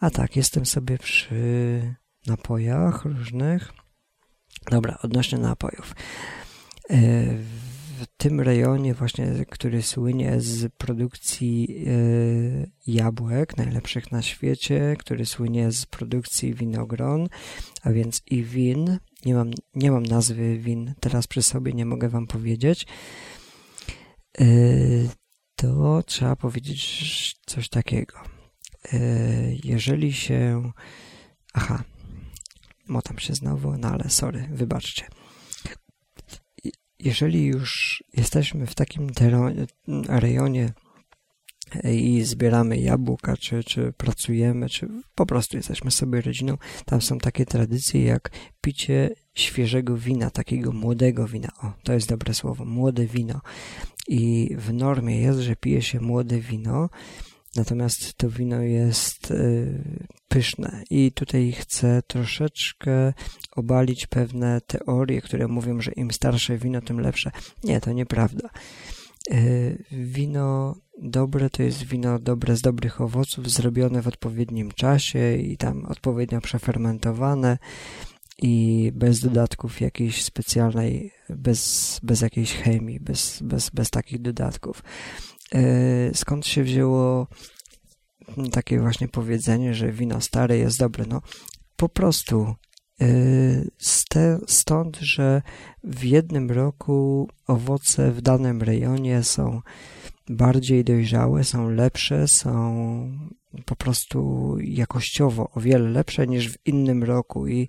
A tak, jestem sobie przy napojach różnych. Dobra, odnośnie napojów. E, w tym rejonie właśnie, który słynie z produkcji e, jabłek, najlepszych na świecie, który słynie z produkcji winogron, a więc i win. Nie mam, nie mam nazwy win teraz przy sobie, nie mogę wam powiedzieć. E, to trzeba powiedzieć coś takiego. Jeżeli się... Aha, motam się znowu, no ale sorry, wybaczcie. Jeżeli już jesteśmy w takim rejonie i zbieramy jabłka, czy, czy pracujemy, czy po prostu jesteśmy sobie rodziną, tam są takie tradycje jak picie świeżego wina, takiego młodego wina. O, to jest dobre słowo, młode wino. I w normie jest, że pije się młode wino, Natomiast to wino jest y, pyszne i tutaj chcę troszeczkę obalić pewne teorie, które mówią, że im starsze wino, tym lepsze. Nie, to nieprawda. Y, wino dobre to jest wino dobre z dobrych owoców, zrobione w odpowiednim czasie i tam odpowiednio przefermentowane i bez dodatków jakiejś specjalnej, bez, bez jakiejś chemii, bez, bez, bez takich dodatków. E, skąd się wzięło takie właśnie powiedzenie, że wino stare jest dobre? No, po prostu e, stąd, że w jednym roku owoce w danym rejonie są bardziej dojrzałe, są lepsze, są po prostu jakościowo o wiele lepsze niż w innym roku i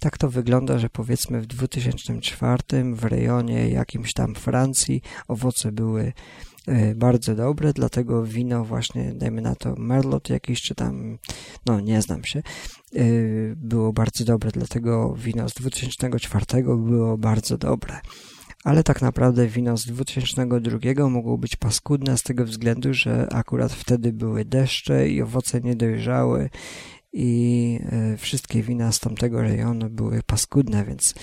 tak to wygląda, że powiedzmy w 2004 w rejonie jakimś tam Francji owoce były bardzo dobre, dlatego wino właśnie, dajmy na to Merlot jakiś, czy tam, no nie znam się, e, było bardzo dobre, dlatego wino z 2004 było bardzo dobre. Ale tak naprawdę wino z 2002 mogło być paskudne z tego względu, że akurat wtedy były deszcze i owoce nie dojrzały i e, wszystkie wina z tamtego rejonu były paskudne, więc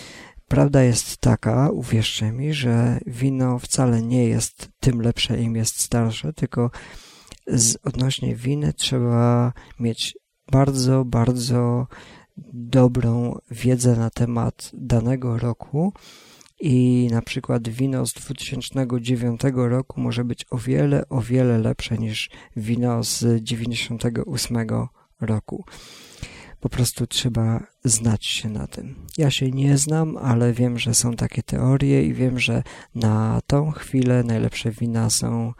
Prawda jest taka, uwierzcie mi, że wino wcale nie jest tym lepsze, im jest starsze, tylko z, odnośnie winy trzeba mieć bardzo, bardzo dobrą wiedzę na temat danego roku i na przykład wino z 2009 roku może być o wiele, o wiele lepsze niż wino z 98 roku. Po prostu trzeba znać się na tym. Ja się nie znam, ale wiem, że są takie teorie i wiem, że na tą chwilę najlepsze wina są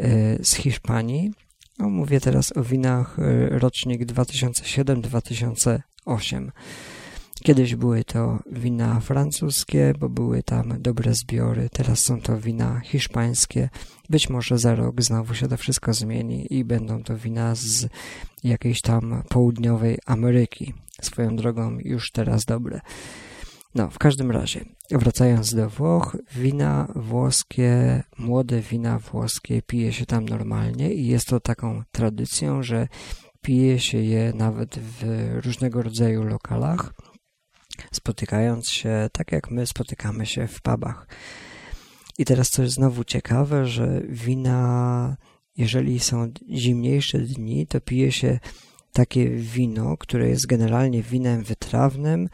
y, z Hiszpanii. No, mówię teraz o winach y, rocznik 2007-2008. Kiedyś były to wina francuskie, bo były tam dobre zbiory. Teraz są to wina hiszpańskie. Być może za rok znowu się to wszystko zmieni i będą to wina z jakiejś tam południowej Ameryki. Swoją drogą już teraz dobre. No, w każdym razie, wracając do Włoch, wina włoskie, młode wina włoskie pije się tam normalnie i jest to taką tradycją, że pije się je nawet w różnego rodzaju lokalach spotykając się tak jak my spotykamy się w pubach. I teraz coś znowu ciekawe, że wina, jeżeli są zimniejsze dni, to pije się takie wino, które jest generalnie winem wytrawnym,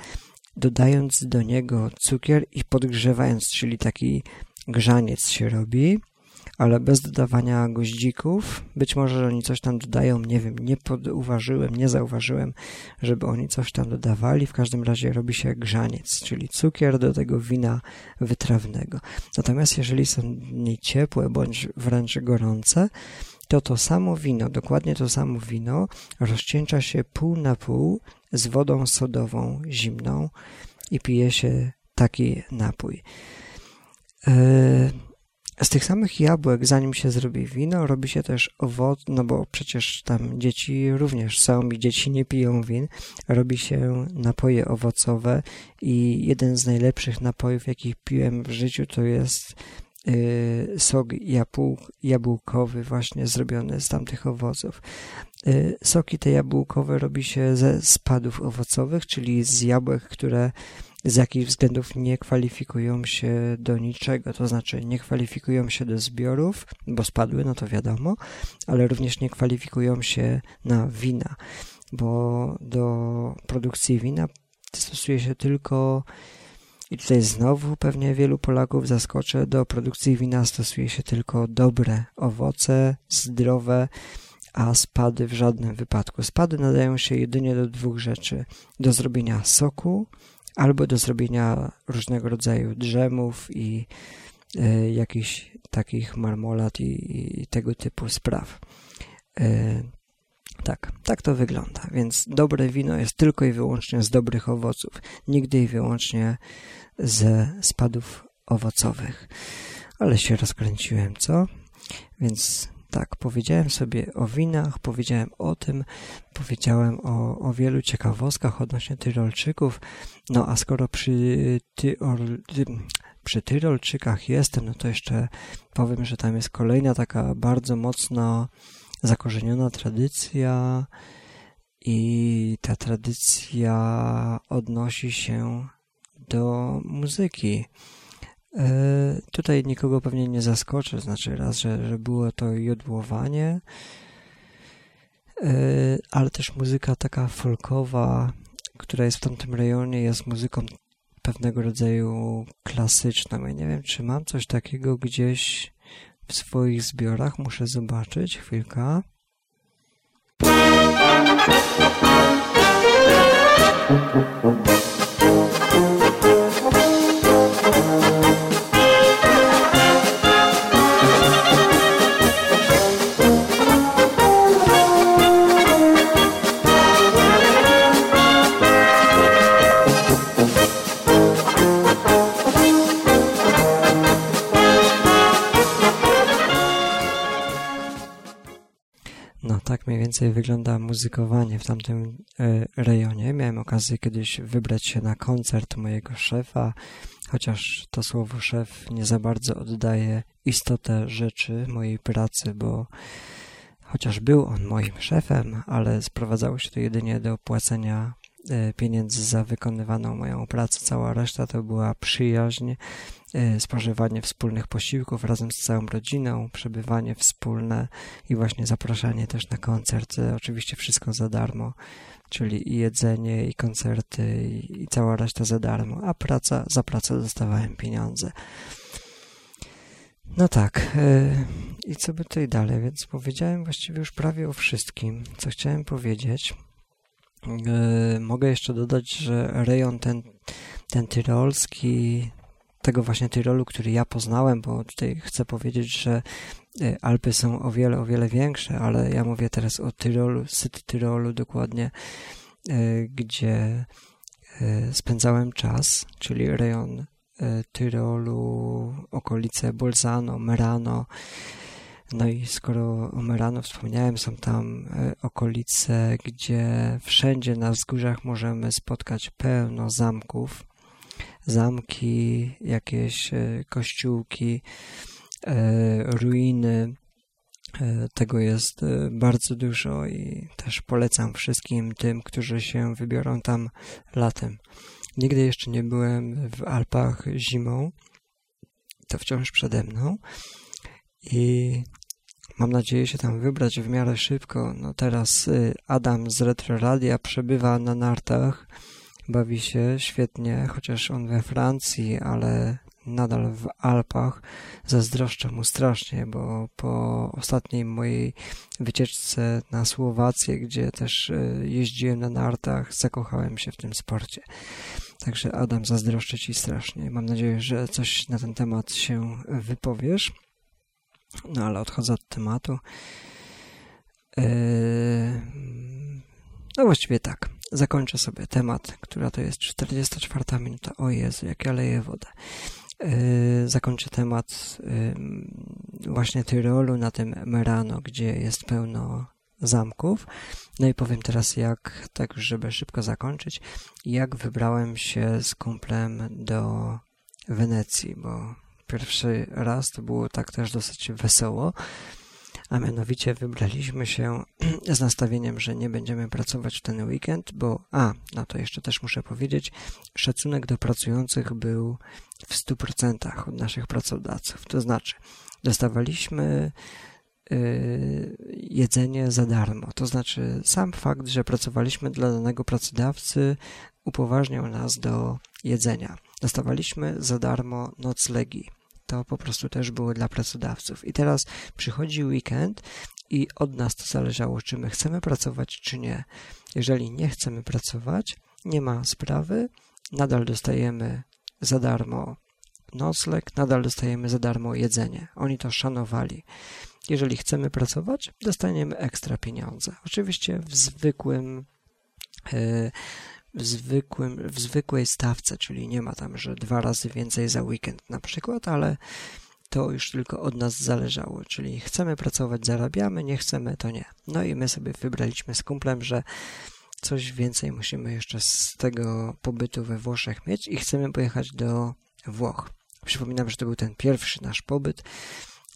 dodając do niego cukier i podgrzewając, czyli taki grzaniec się robi ale bez dodawania goździków. Być może, że oni coś tam dodają, nie wiem, nie poduważyłem, nie zauważyłem, żeby oni coś tam dodawali. W każdym razie robi się grzaniec, czyli cukier do tego wina wytrawnego. Natomiast jeżeli są dni ciepłe bądź wręcz gorące, to to samo wino, dokładnie to samo wino rozcieńcza się pół na pół z wodą sodową zimną i pije się taki napój. Yy, z tych samych jabłek, zanim się zrobi wino, robi się też owoc, no bo przecież tam dzieci również są i dzieci nie piją win. Robi się napoje owocowe i jeden z najlepszych napojów, jakich piłem w życiu, to jest y, sok jabłk, jabłkowy właśnie zrobiony z tamtych owoców. Y, soki te jabłkowe robi się ze spadów owocowych, czyli z jabłek, które z jakich względów nie kwalifikują się do niczego, to znaczy nie kwalifikują się do zbiorów, bo spadły, no to wiadomo, ale również nie kwalifikują się na wina, bo do produkcji wina stosuje się tylko i tutaj znowu pewnie wielu Polaków zaskoczę, do produkcji wina stosuje się tylko dobre owoce, zdrowe, a spady w żadnym wypadku. Spady nadają się jedynie do dwóch rzeczy: do zrobienia soku albo do zrobienia różnego rodzaju drzemów i y, jakichś takich marmolat i, i, tego typu spraw. Y, tak, tak to wygląda. Więc dobre wino jest tylko i wyłącznie z dobrych owoców, nigdy i wyłącznie ze spadów owocowych. Ale się rozkręciłem, co? Więc tak, powiedziałem sobie o winach, powiedziałem o tym, powiedziałem o, o wielu ciekawostkach odnośnie Tyrolczyków. No a skoro przy, tyrol, przy Tyrolczykach jestem, no to jeszcze powiem, że tam jest kolejna taka bardzo mocno zakorzeniona tradycja i ta tradycja odnosi się do muzyki. E, tutaj nikogo pewnie nie zaskoczy, znaczy raz, że, że było to jodłowanie, e, ale też muzyka taka folkowa, która jest w tamtym rejonie, jest muzyką pewnego rodzaju klasyczną. Ja nie wiem, czy mam coś takiego gdzieś w swoich zbiorach. Muszę zobaczyć. Chwilka. Więcej wygląda muzykowanie w tamtym e, rejonie. Miałem okazję kiedyś wybrać się na koncert mojego szefa, chociaż to słowo szef nie za bardzo oddaje istotę rzeczy mojej pracy, bo chociaż był on moim szefem, ale sprowadzało się to jedynie do płacenia pieniędzy za wykonywaną moją pracę. Cała reszta to była przyjaźń, E, spożywanie wspólnych posiłków razem z całą rodziną, przebywanie wspólne i właśnie zapraszanie też na koncert. E, oczywiście wszystko za darmo, czyli i jedzenie, i koncerty, i, cała reszta za darmo, a praca, za pracę dostawałem pieniądze. No tak. E, I co by tutaj dalej? Więc powiedziałem właściwie już prawie o wszystkim, co chciałem powiedzieć. Mogę jeszcze dodać, że rejon ten, ten tyrolski, tego właśnie Tyrolu, który ja poznałem, bo tutaj chcę powiedzieć, że e, Alpy są o wiele, o wiele większe, ale ja mówię teraz o Tyrolu, City Tyrolu dokładnie, e, gdzie e, spędzałem czas, czyli rejon Tyrolu, okolice Bolzano, Merano, no i skoro o Merano wspomniałem, są tam okolice, gdzie wszędzie na wzgórzach możemy spotkać pełno zamków, zamki, jakieś e, kościółki, e, ruiny. E, tego jest bardzo dużo i też polecam wszystkim tym, którzy się wybiorą tam latem. Nigdy jeszcze nie byłem w Alpach zimą. To wciąż przede mną. I mam nadzieję się tam wybrać w miarę szybko. No teraz Adam z Retro Radia przebywa na nartach bawi się świetnie, chociaż on we Francji, ale nadal w Alpach. Zazdroszczę mu strasznie, bo po ostatniej mojej wycieczce na Słowację, gdzie też e, jeździłem na nartach, zakochałem się w tym sporcie. Także Adam, zazdroszczę Ci strasznie. Mam nadzieję, że coś na ten temat się wypowiesz. No ale odchodzę od tematu. Eee, no właściwie tak zakończę sobie temat, która to jest 44 minuta. O Jezu, jak ja leję wodę. zakończę temat właśnie Tyrolu na tym Merano, gdzie jest pełno zamków. No i powiem teraz jak, tak żeby szybko zakończyć, jak wybrałem się z kumplem do Wenecji, bo pierwszy raz to było tak też dosyć wesoło, a mianowicie wybraliśmy się [clears throat] z nastawieniem, że nie będziemy pracować w ten weekend, bo a, no to jeszcze też muszę powiedzieć, szacunek do pracujących był w 100% od naszych pracodawców, to znaczy dostawaliśmy Y, jedzenie za darmo. To znaczy, sam fakt, że pracowaliśmy dla danego pracodawcy, upoważniał nas do jedzenia. Dostawaliśmy za darmo noclegi. To po prostu też było dla pracodawców. I teraz przychodzi weekend i od nas to zależało, czy my chcemy pracować, czy nie. Jeżeli nie chcemy pracować, nie ma sprawy, nadal dostajemy za darmo nocleg, nadal dostajemy za darmo jedzenie. Oni to szanowali. Jeżeli chcemy pracować, dostaniemy ekstra pieniądze. Oczywiście w zwykłym e, w, zwykłym, w zwykłej stawce, czyli nie ma tam, że dwa razy więcej za weekend na przykład, ale to już tylko od nas zależało, czyli chcemy pracować, zarabiamy, nie chcemy, to nie. No i my sobie wybraliśmy z kumplem, że coś więcej musimy jeszcze z tego pobytu we Włoszech mieć i chcemy pojechać do Włoch. Przypominam, że to był ten pierwszy nasz pobyt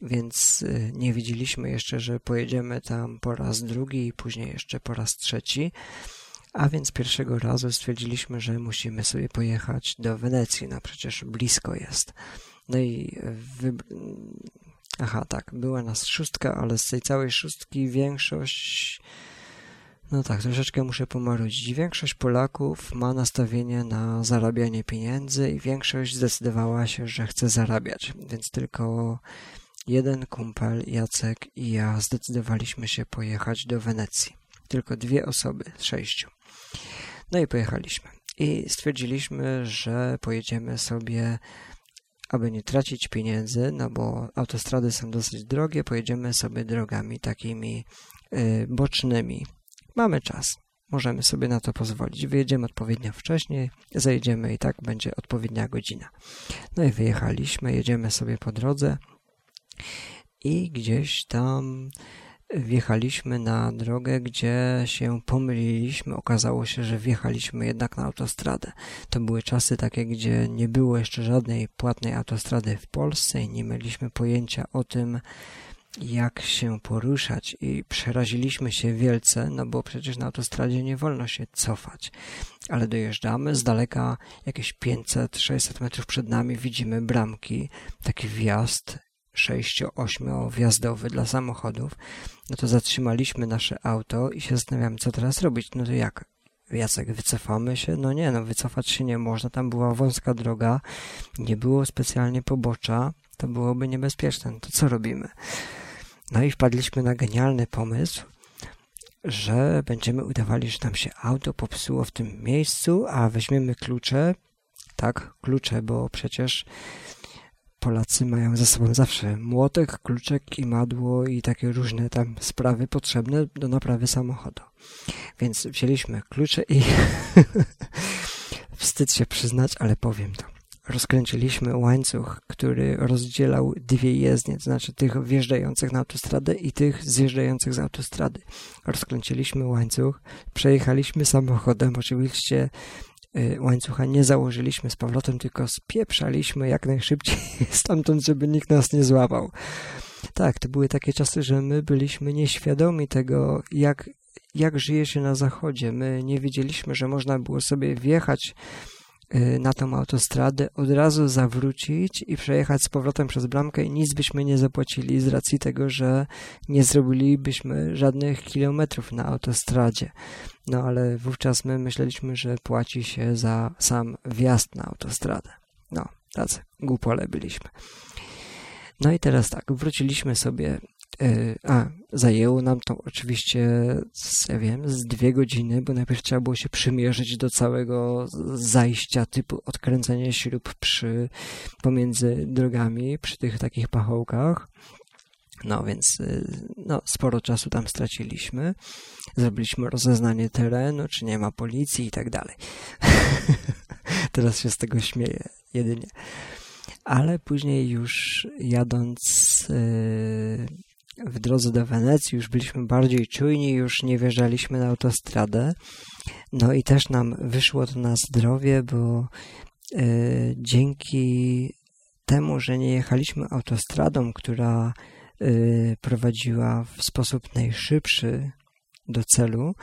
więc y, nie widzieliśmy jeszcze, że pojedziemy tam po raz drugi i później jeszcze po raz trzeci. A więc pierwszego razu stwierdziliśmy, że musimy sobie pojechać do Wenecji, no przecież blisko jest. No i wy... Aha, tak, była nas szóstka, ale z tej całej szóstki większość no tak, troszeczkę muszę pomarudzić. Większość Polaków ma nastawienie na zarabianie pieniędzy i większość zdecydowała się, że chce zarabiać, więc tylko jeden kumpel, Jacek i ja zdecydowaliśmy się pojechać do Wenecji. Tylko dwie osoby z sześciu. No i pojechaliśmy. I stwierdziliśmy, że pojedziemy sobie, aby nie tracić pieniędzy, no bo autostrady są dosyć drogie, pojedziemy sobie drogami takimi y, bocznymi. Mamy czas. Możemy sobie na to pozwolić. Wyjedziemy odpowiednio wcześniej, zajedziemy i tak będzie odpowiednia godzina. No i wyjechaliśmy, jedziemy sobie po drodze i gdzieś tam wjechaliśmy na drogę, gdzie się pomyliliśmy. Okazało się, że wjechaliśmy jednak na autostradę. To były czasy takie, gdzie nie było jeszcze żadnej płatnej autostrady w Polsce i nie mieliśmy pojęcia o tym, jak się poruszać i przeraziliśmy się wielce, no bo przecież na autostradzie nie wolno się cofać. Ale dojeżdżamy z daleka, jakieś 500-600 metrów przed nami widzimy bramki, taki wjazd 6-8 wjazdowy dla samochodów, no to zatrzymaliśmy nasze auto i się zastanawiamy, co teraz robić. No to jak? Jacek, wycofamy się? No nie, no wycofać się nie można. Tam była wąska droga, nie było specjalnie pobocza, to byłoby niebezpieczne. No to co robimy? No i wpadliśmy na genialny pomysł, że będziemy udawali, że nam się auto popsuło w tym miejscu, a weźmiemy klucze, tak, klucze, bo przecież Polacy mają ze sobą zawsze młotek, kluczek i madło i takie różne tam sprawy potrzebne do naprawy samochodu. Więc wzięliśmy klucze i [laughs] wstyd się przyznać, ale powiem to. Rozkręciliśmy łańcuch, który rozdzielał dwie jezdnie, to znaczy tych wjeżdżających na autostradę i tych zjeżdżających z autostrady. Rozkręciliśmy łańcuch, przejechaliśmy samochodem, oczywiście łańcucha nie założyliśmy z powrotem, tylko spieprzaliśmy jak najszybciej [laughs] stamtąd, żeby nikt nas nie złapał. Tak, to były takie czasy, że my byliśmy nieświadomi tego, jak, jak żyje się na zachodzie. My nie wiedzieliśmy, że można było sobie wjechać Y, na tą autostradę, od razu zawrócić i przejechać z powrotem przez bramkę i nic byśmy nie zapłacili z racji tego, że nie zrobilibyśmy żadnych kilometrów na autostradzie. No ale wówczas my myśleliśmy, że płaci się za sam wjazd na autostradę. No, tacy głupole byliśmy. No i teraz tak, wróciliśmy sobie a, zajęło nam to oczywiście, ja wiem, z dwie godziny, bo najpierw trzeba było się przymierzyć do całego zajścia typu odkręcenie śrub przy, pomiędzy drogami, przy tych takich pachołkach. No więc e, no, sporo czasu tam straciliśmy. Zrobiliśmy rozeznanie terenu, czy nie ma policji i tak dalej. [laughs] Teraz się z tego śmieję jedynie. ale później już jadąc w drodze do Wenecji już byliśmy bardziej czujni, już nie wjeżdżaliśmy na autostradę. No i też nam wyszło to na zdrowie, bo dzięki temu, że nie jechaliśmy autostradą, która y, prowadziła w sposób najszybszy do celu,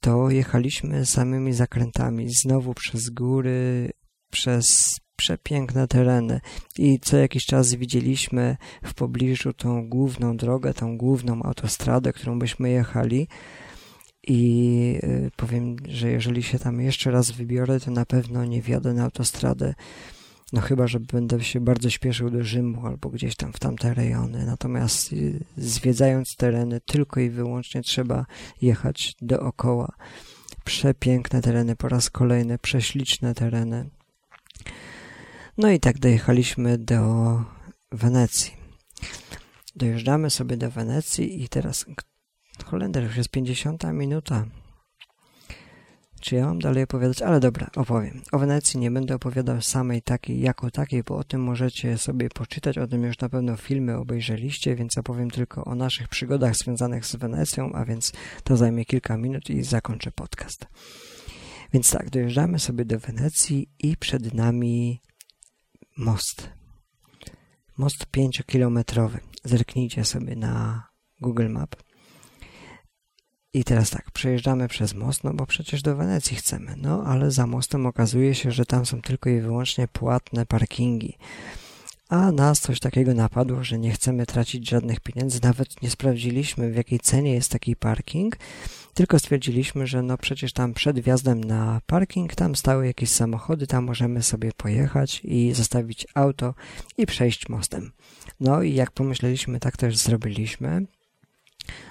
to jechaliśmy samymi zakrętami, znowu przez góry, przez przepiękne tereny i co jakiś czas widzieliśmy w pobliżu tą główną drogę, tą główną autostradę, którą byśmy jechali i y, powiem, że jeżeli się tam jeszcze raz wybiorę, to na pewno nie wjadę na autostradę no chyba, że będę się bardzo śpieszył do Rzymu albo gdzieś tam w tamte rejony. Natomiast y, zwiedzając tereny, tylko i wyłącznie trzeba jechać dookoła. Przepiękne tereny po raz kolejny, prześliczne tereny. No i tak dojechaliśmy do Wenecji. Dojeżdżamy sobie do Wenecji i teraz Holender już jest 50 minuta. Czy ja mam dalej opowiadać? Ale dobra, opowiem. O Wenecji nie będę opowiadał samej takiej, jako takiej, bo o tym możecie sobie poczytać, o tym już na pewno filmy obejrzeliście, więc opowiem tylko o naszych przygodach związanych z Wenecją, a więc to zajmie kilka minut i zakończę podcast. Więc tak, dojeżdżamy sobie do Wenecji i przed nami most. Most pięciokilometrowy. Zerknijcie sobie na Google Map. I teraz tak, przejeżdżamy przez most, no bo przecież do Wenecji chcemy. No ale za mostem okazuje się, że tam są tylko i wyłącznie płatne parkingi. A nas coś takiego napadło, że nie chcemy tracić żadnych pieniędzy. Nawet nie sprawdziliśmy, w jakiej cenie jest taki parking, tylko stwierdziliśmy, że no przecież tam przed wjazdem na parking, tam stały jakieś samochody, tam możemy sobie pojechać i zostawić auto i przejść mostem. No i jak pomyśleliśmy, tak też zrobiliśmy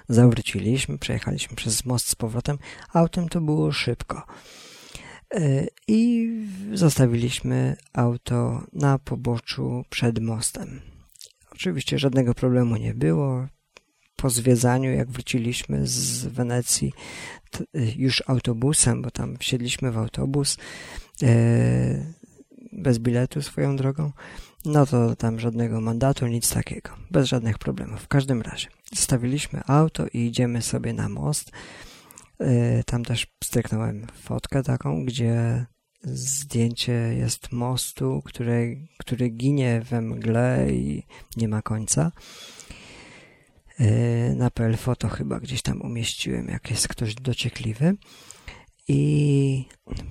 zawróciliśmy, przejechaliśmy przez most z powrotem. Autem to było szybko. E, I zostawiliśmy auto na poboczu przed mostem. Oczywiście żadnego problemu nie było. Po zwiedzaniu, jak wróciliśmy z Wenecji już autobusem, bo tam wsiedliśmy w autobus e, bez biletu swoją drogą, no to tam żadnego mandatu, nic takiego. Bez żadnych problemów. W każdym razie, zostawiliśmy auto i idziemy sobie na most. Y, tam też stryknąłem fotkę taką, gdzie zdjęcie jest mostu, który, który ginie we mgle i nie ma końca. Y, na PL Foto chyba gdzieś tam umieściłem, jak jest ktoś dociekliwy. I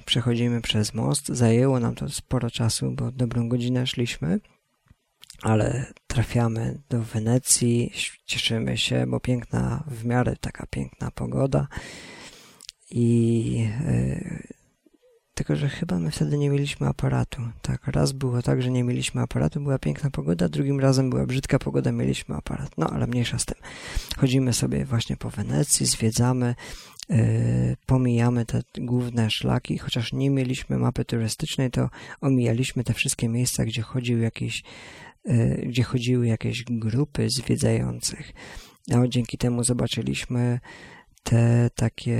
przechodzimy przez most. Zajęło nam to sporo czasu, bo dobrą godzinę szliśmy, ale trafiamy do Wenecji, cieszymy się, bo piękna, w miarę taka piękna pogoda. I yy, tylko, że chyba my wtedy nie mieliśmy aparatu. Tak, raz było tak, że nie mieliśmy aparatu, była piękna pogoda, drugim razem była brzydka pogoda, mieliśmy aparat. No, ale mniejsza z tym. Chodzimy sobie właśnie po Wenecji, zwiedzamy, yy, pomijamy te główne szlaki, chociaż nie mieliśmy mapy turystycznej, to omijaliśmy te wszystkie miejsca, gdzie chodził jakiś, yy, gdzie chodziły jakieś grupy zwiedzających. No, dzięki temu zobaczyliśmy te takie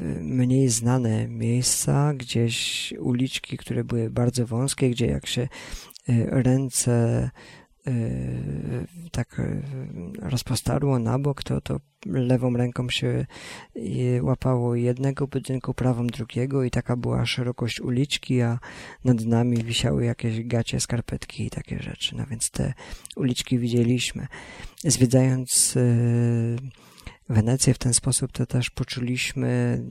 y, mniej znane miejsca, gdzieś uliczki, które były bardzo wąskie, gdzie jak się y, ręce y, tak rozpostarło na bok, to, to lewą ręką się łapało jednego budynku, prawą drugiego i taka była szerokość uliczki, a nad nami wisiały jakieś gacie, skarpetki i takie rzeczy. No więc te uliczki widzieliśmy. Zwiedzając Wenecję w ten sposób to też poczuliśmy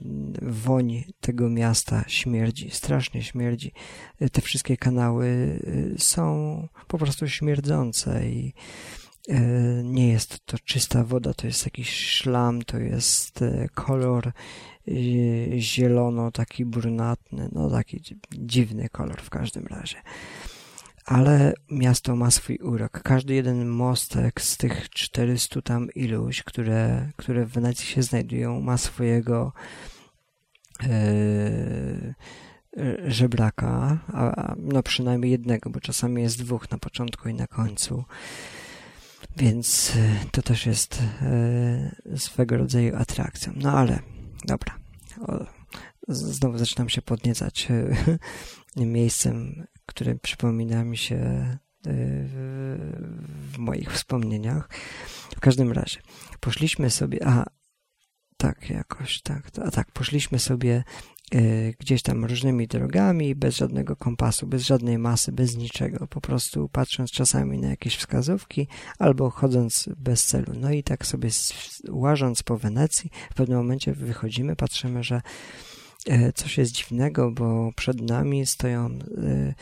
woń tego miasta, śmierdzi, strasznie śmierdzi. Te wszystkie kanały y, są po prostu śmierdzące i y, nie jest to czysta woda, to jest jakiś szlam, to jest y, kolor zielono, taki brunatny, no taki dziwny kolor w każdym razie ale miasto ma swój urok. Każdy jeden mostek z tych 400 tam iluś, które, które w Wenecji się znajdują, ma swojego yy, żebraka, a, no przynajmniej jednego, bo czasami jest dwóch na początku i na końcu. Więc e, to też jest yy, swego rodzaju atrakcją. No ale, dobra. O, znowu zaczynam się podniecać [laughs] miejscem który przypomina mi się w moich wspomnieniach. W każdym razie, poszliśmy sobie, a tak, jakoś tak, a tak, poszliśmy sobie y, gdzieś tam różnymi drogami, bez żadnego kompasu, bez żadnej masy, bez niczego, po prostu patrząc czasami na jakieś wskazówki albo chodząc bez celu. No i tak sobie łażąc po Wenecji, w pewnym momencie wychodzimy, patrzymy, że coś jest dziwnego, bo przed nami stoją y,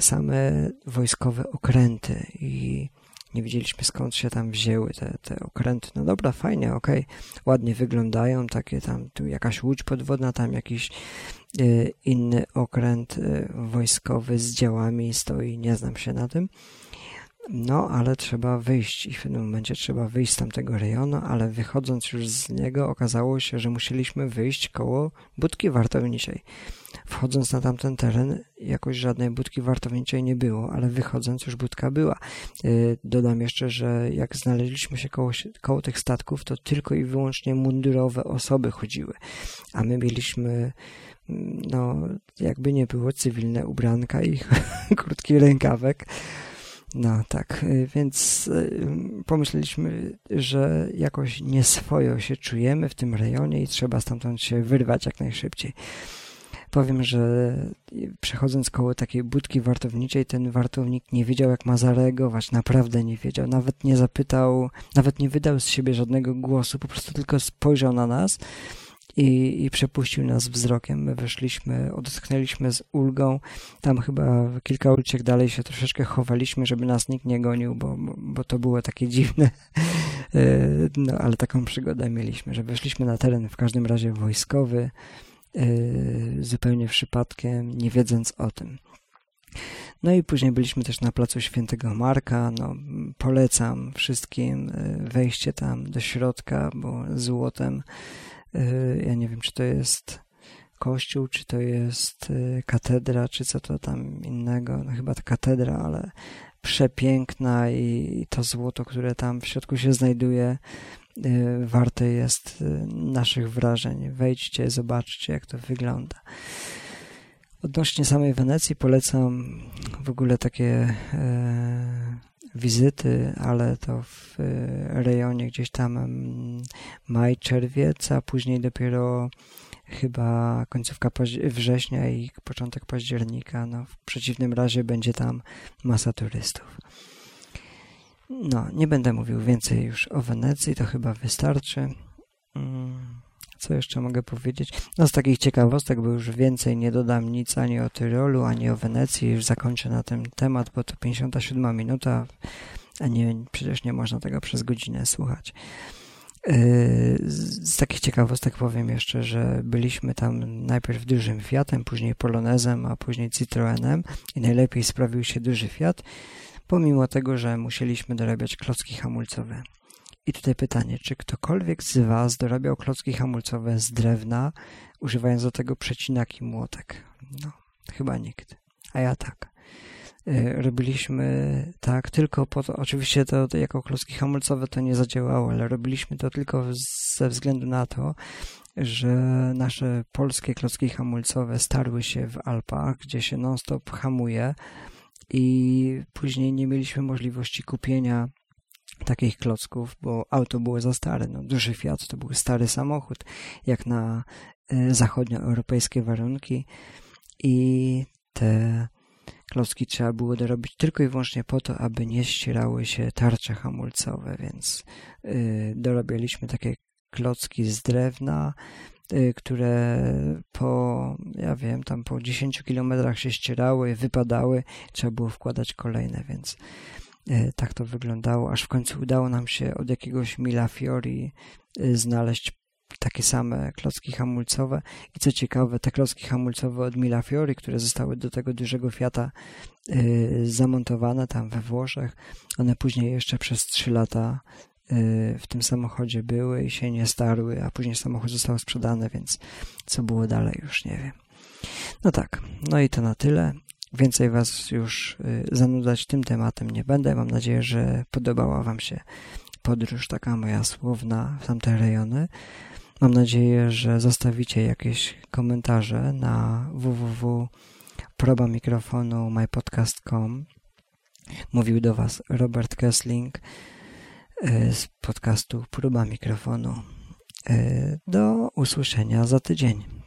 same wojskowe okręty i nie wiedzieliśmy skąd się tam wzięły te, te okręty. No dobra, fajnie, okej, okay. ładnie wyglądają, takie tam, tu jakaś łódź podwodna, tam jakiś y, inny okręt wojskowy z działami stoi, nie znam się na tym. No, ale trzeba wyjść i w pewnym momencie trzeba wyjść z tamtego rejonu, ale wychodząc już z niego okazało się, że musieliśmy wyjść koło budki wartowniczej. Wchodząc na tamten teren, jakoś żadnej budki wartowniczej nie było, ale wychodząc już budka była. Y, dodam jeszcze, że jak znaleźliśmy się koło, koło tych statków, to tylko i wyłącznie mundurowe osoby chodziły, a my mieliśmy mm, no, jakby nie było cywilne ubranka i [laughs] krótki rękawek. No tak, y, więc y, pomyśleliśmy, że jakoś nieswojo się czujemy w tym rejonie i trzeba stamtąd się wyrwać jak najszybciej. Powiem, że przechodząc koło takiej budki wartowniczej, ten wartownik nie wiedział, jak ma zareagować. Naprawdę nie wiedział. Nawet nie zapytał, nawet nie wydał z siebie żadnego głosu, po prostu tylko spojrzał na nas i, i przepuścił nas wzrokiem. My weszliśmy, odetchnęliśmy z ulgą. Tam chyba kilka uliczek dalej się troszeczkę chowaliśmy, żeby nas nikt nie gonił, bo, bo to było takie [laughs] dziwne. E, no, ale taką przygodę mieliśmy, że weszliśmy na teren w każdym razie wojskowy, e, zupełnie przypadkiem, nie wiedząc o tym. No i później byliśmy też na placu Świętego Marka. No, polecam wszystkim e, wejście tam do środka, bo złotem ja nie wiem, czy to jest kościół, czy to jest y, katedra, czy co to tam innego. No chyba to katedra, ale przepiękna i to złoto, które tam w środku się znajduje, y, warte jest naszych wrażeń. Wejdźcie, zobaczcie, jak to wygląda. Odnośnie samej Wenecji polecam w ogóle takie e, wizyty, ale to w e, rejonie gdzieś tam maj, czerwiec, a później dopiero chyba końcówka września i początek października. No, w przeciwnym razie będzie tam masa turystów. No, nie będę mówił więcej już o Wenecji, to chyba wystarczy. Mm. Co jeszcze mogę powiedzieć? No z takich ciekawostek, bo już więcej nie dodam nic ani o Tyrolu, ani o Wenecji. Już zakończę na ten temat, bo to 57 minuta, a nie, przecież nie można tego przez godzinę słuchać. Yy, z takich ciekawostek powiem jeszcze, że byliśmy tam najpierw dużym Fiatem, później Polonezem, a później Citroenem i najlepiej sprawił się duży Fiat, pomimo tego, że musieliśmy dorabiać klocki hamulcowe. I tutaj pytanie, czy ktokolwiek z Was dorabiał klocki hamulcowe z drewna, używając do tego przecinaki młotek? No, chyba nikt. A ja tak. E, robiliśmy tak tylko po to, oczywiście to, to jako klocki hamulcowe to nie zadziałało, ale robiliśmy to tylko ze względu na to, że nasze polskie klocki hamulcowe starły się w Alpach, gdzie się non-stop hamuje i później nie mieliśmy możliwości kupienia takich klocków, bo auto było za stare. No, duży Fiat to był stary samochód, jak na e, zachodnioeuropejskie warunki i te klocki trzeba było dorobić tylko i wyłącznie po to, aby nie ścierały się tarcze hamulcowe, więc y, dorabialiśmy takie klocki z drewna, y, które po, ja wiem, tam po 10 kilometrach się ścierały, wypadały, trzeba było wkładać kolejne, więc tak to wyglądało, aż w końcu udało nam się od jakiegoś Mila Fiori e, znaleźć takie same klocki hamulcowe i co ciekawe, te klocki hamulcowe od Mila Fiori, które zostały do tego dużego Fiata e, zamontowane tam we Włoszech, one później jeszcze przez 3 lata w tym samochodzie były i się nie starły, a później samochód został sprzedany, więc co było dalej już nie wiem. No tak, no i to na tyle. Więcej Was już y, zanudzać tym tematem nie będę. Mam nadzieję, że podobała Wam się podróż taka moja słowna w tamte rejony. Mam nadzieję, że zostawicie jakieś komentarze na www proba mikrofonu mypodcast.com. Mówił do Was Robert Kessling e, z podcastu Próba Mikrofonu. E, do usłyszenia za tydzień.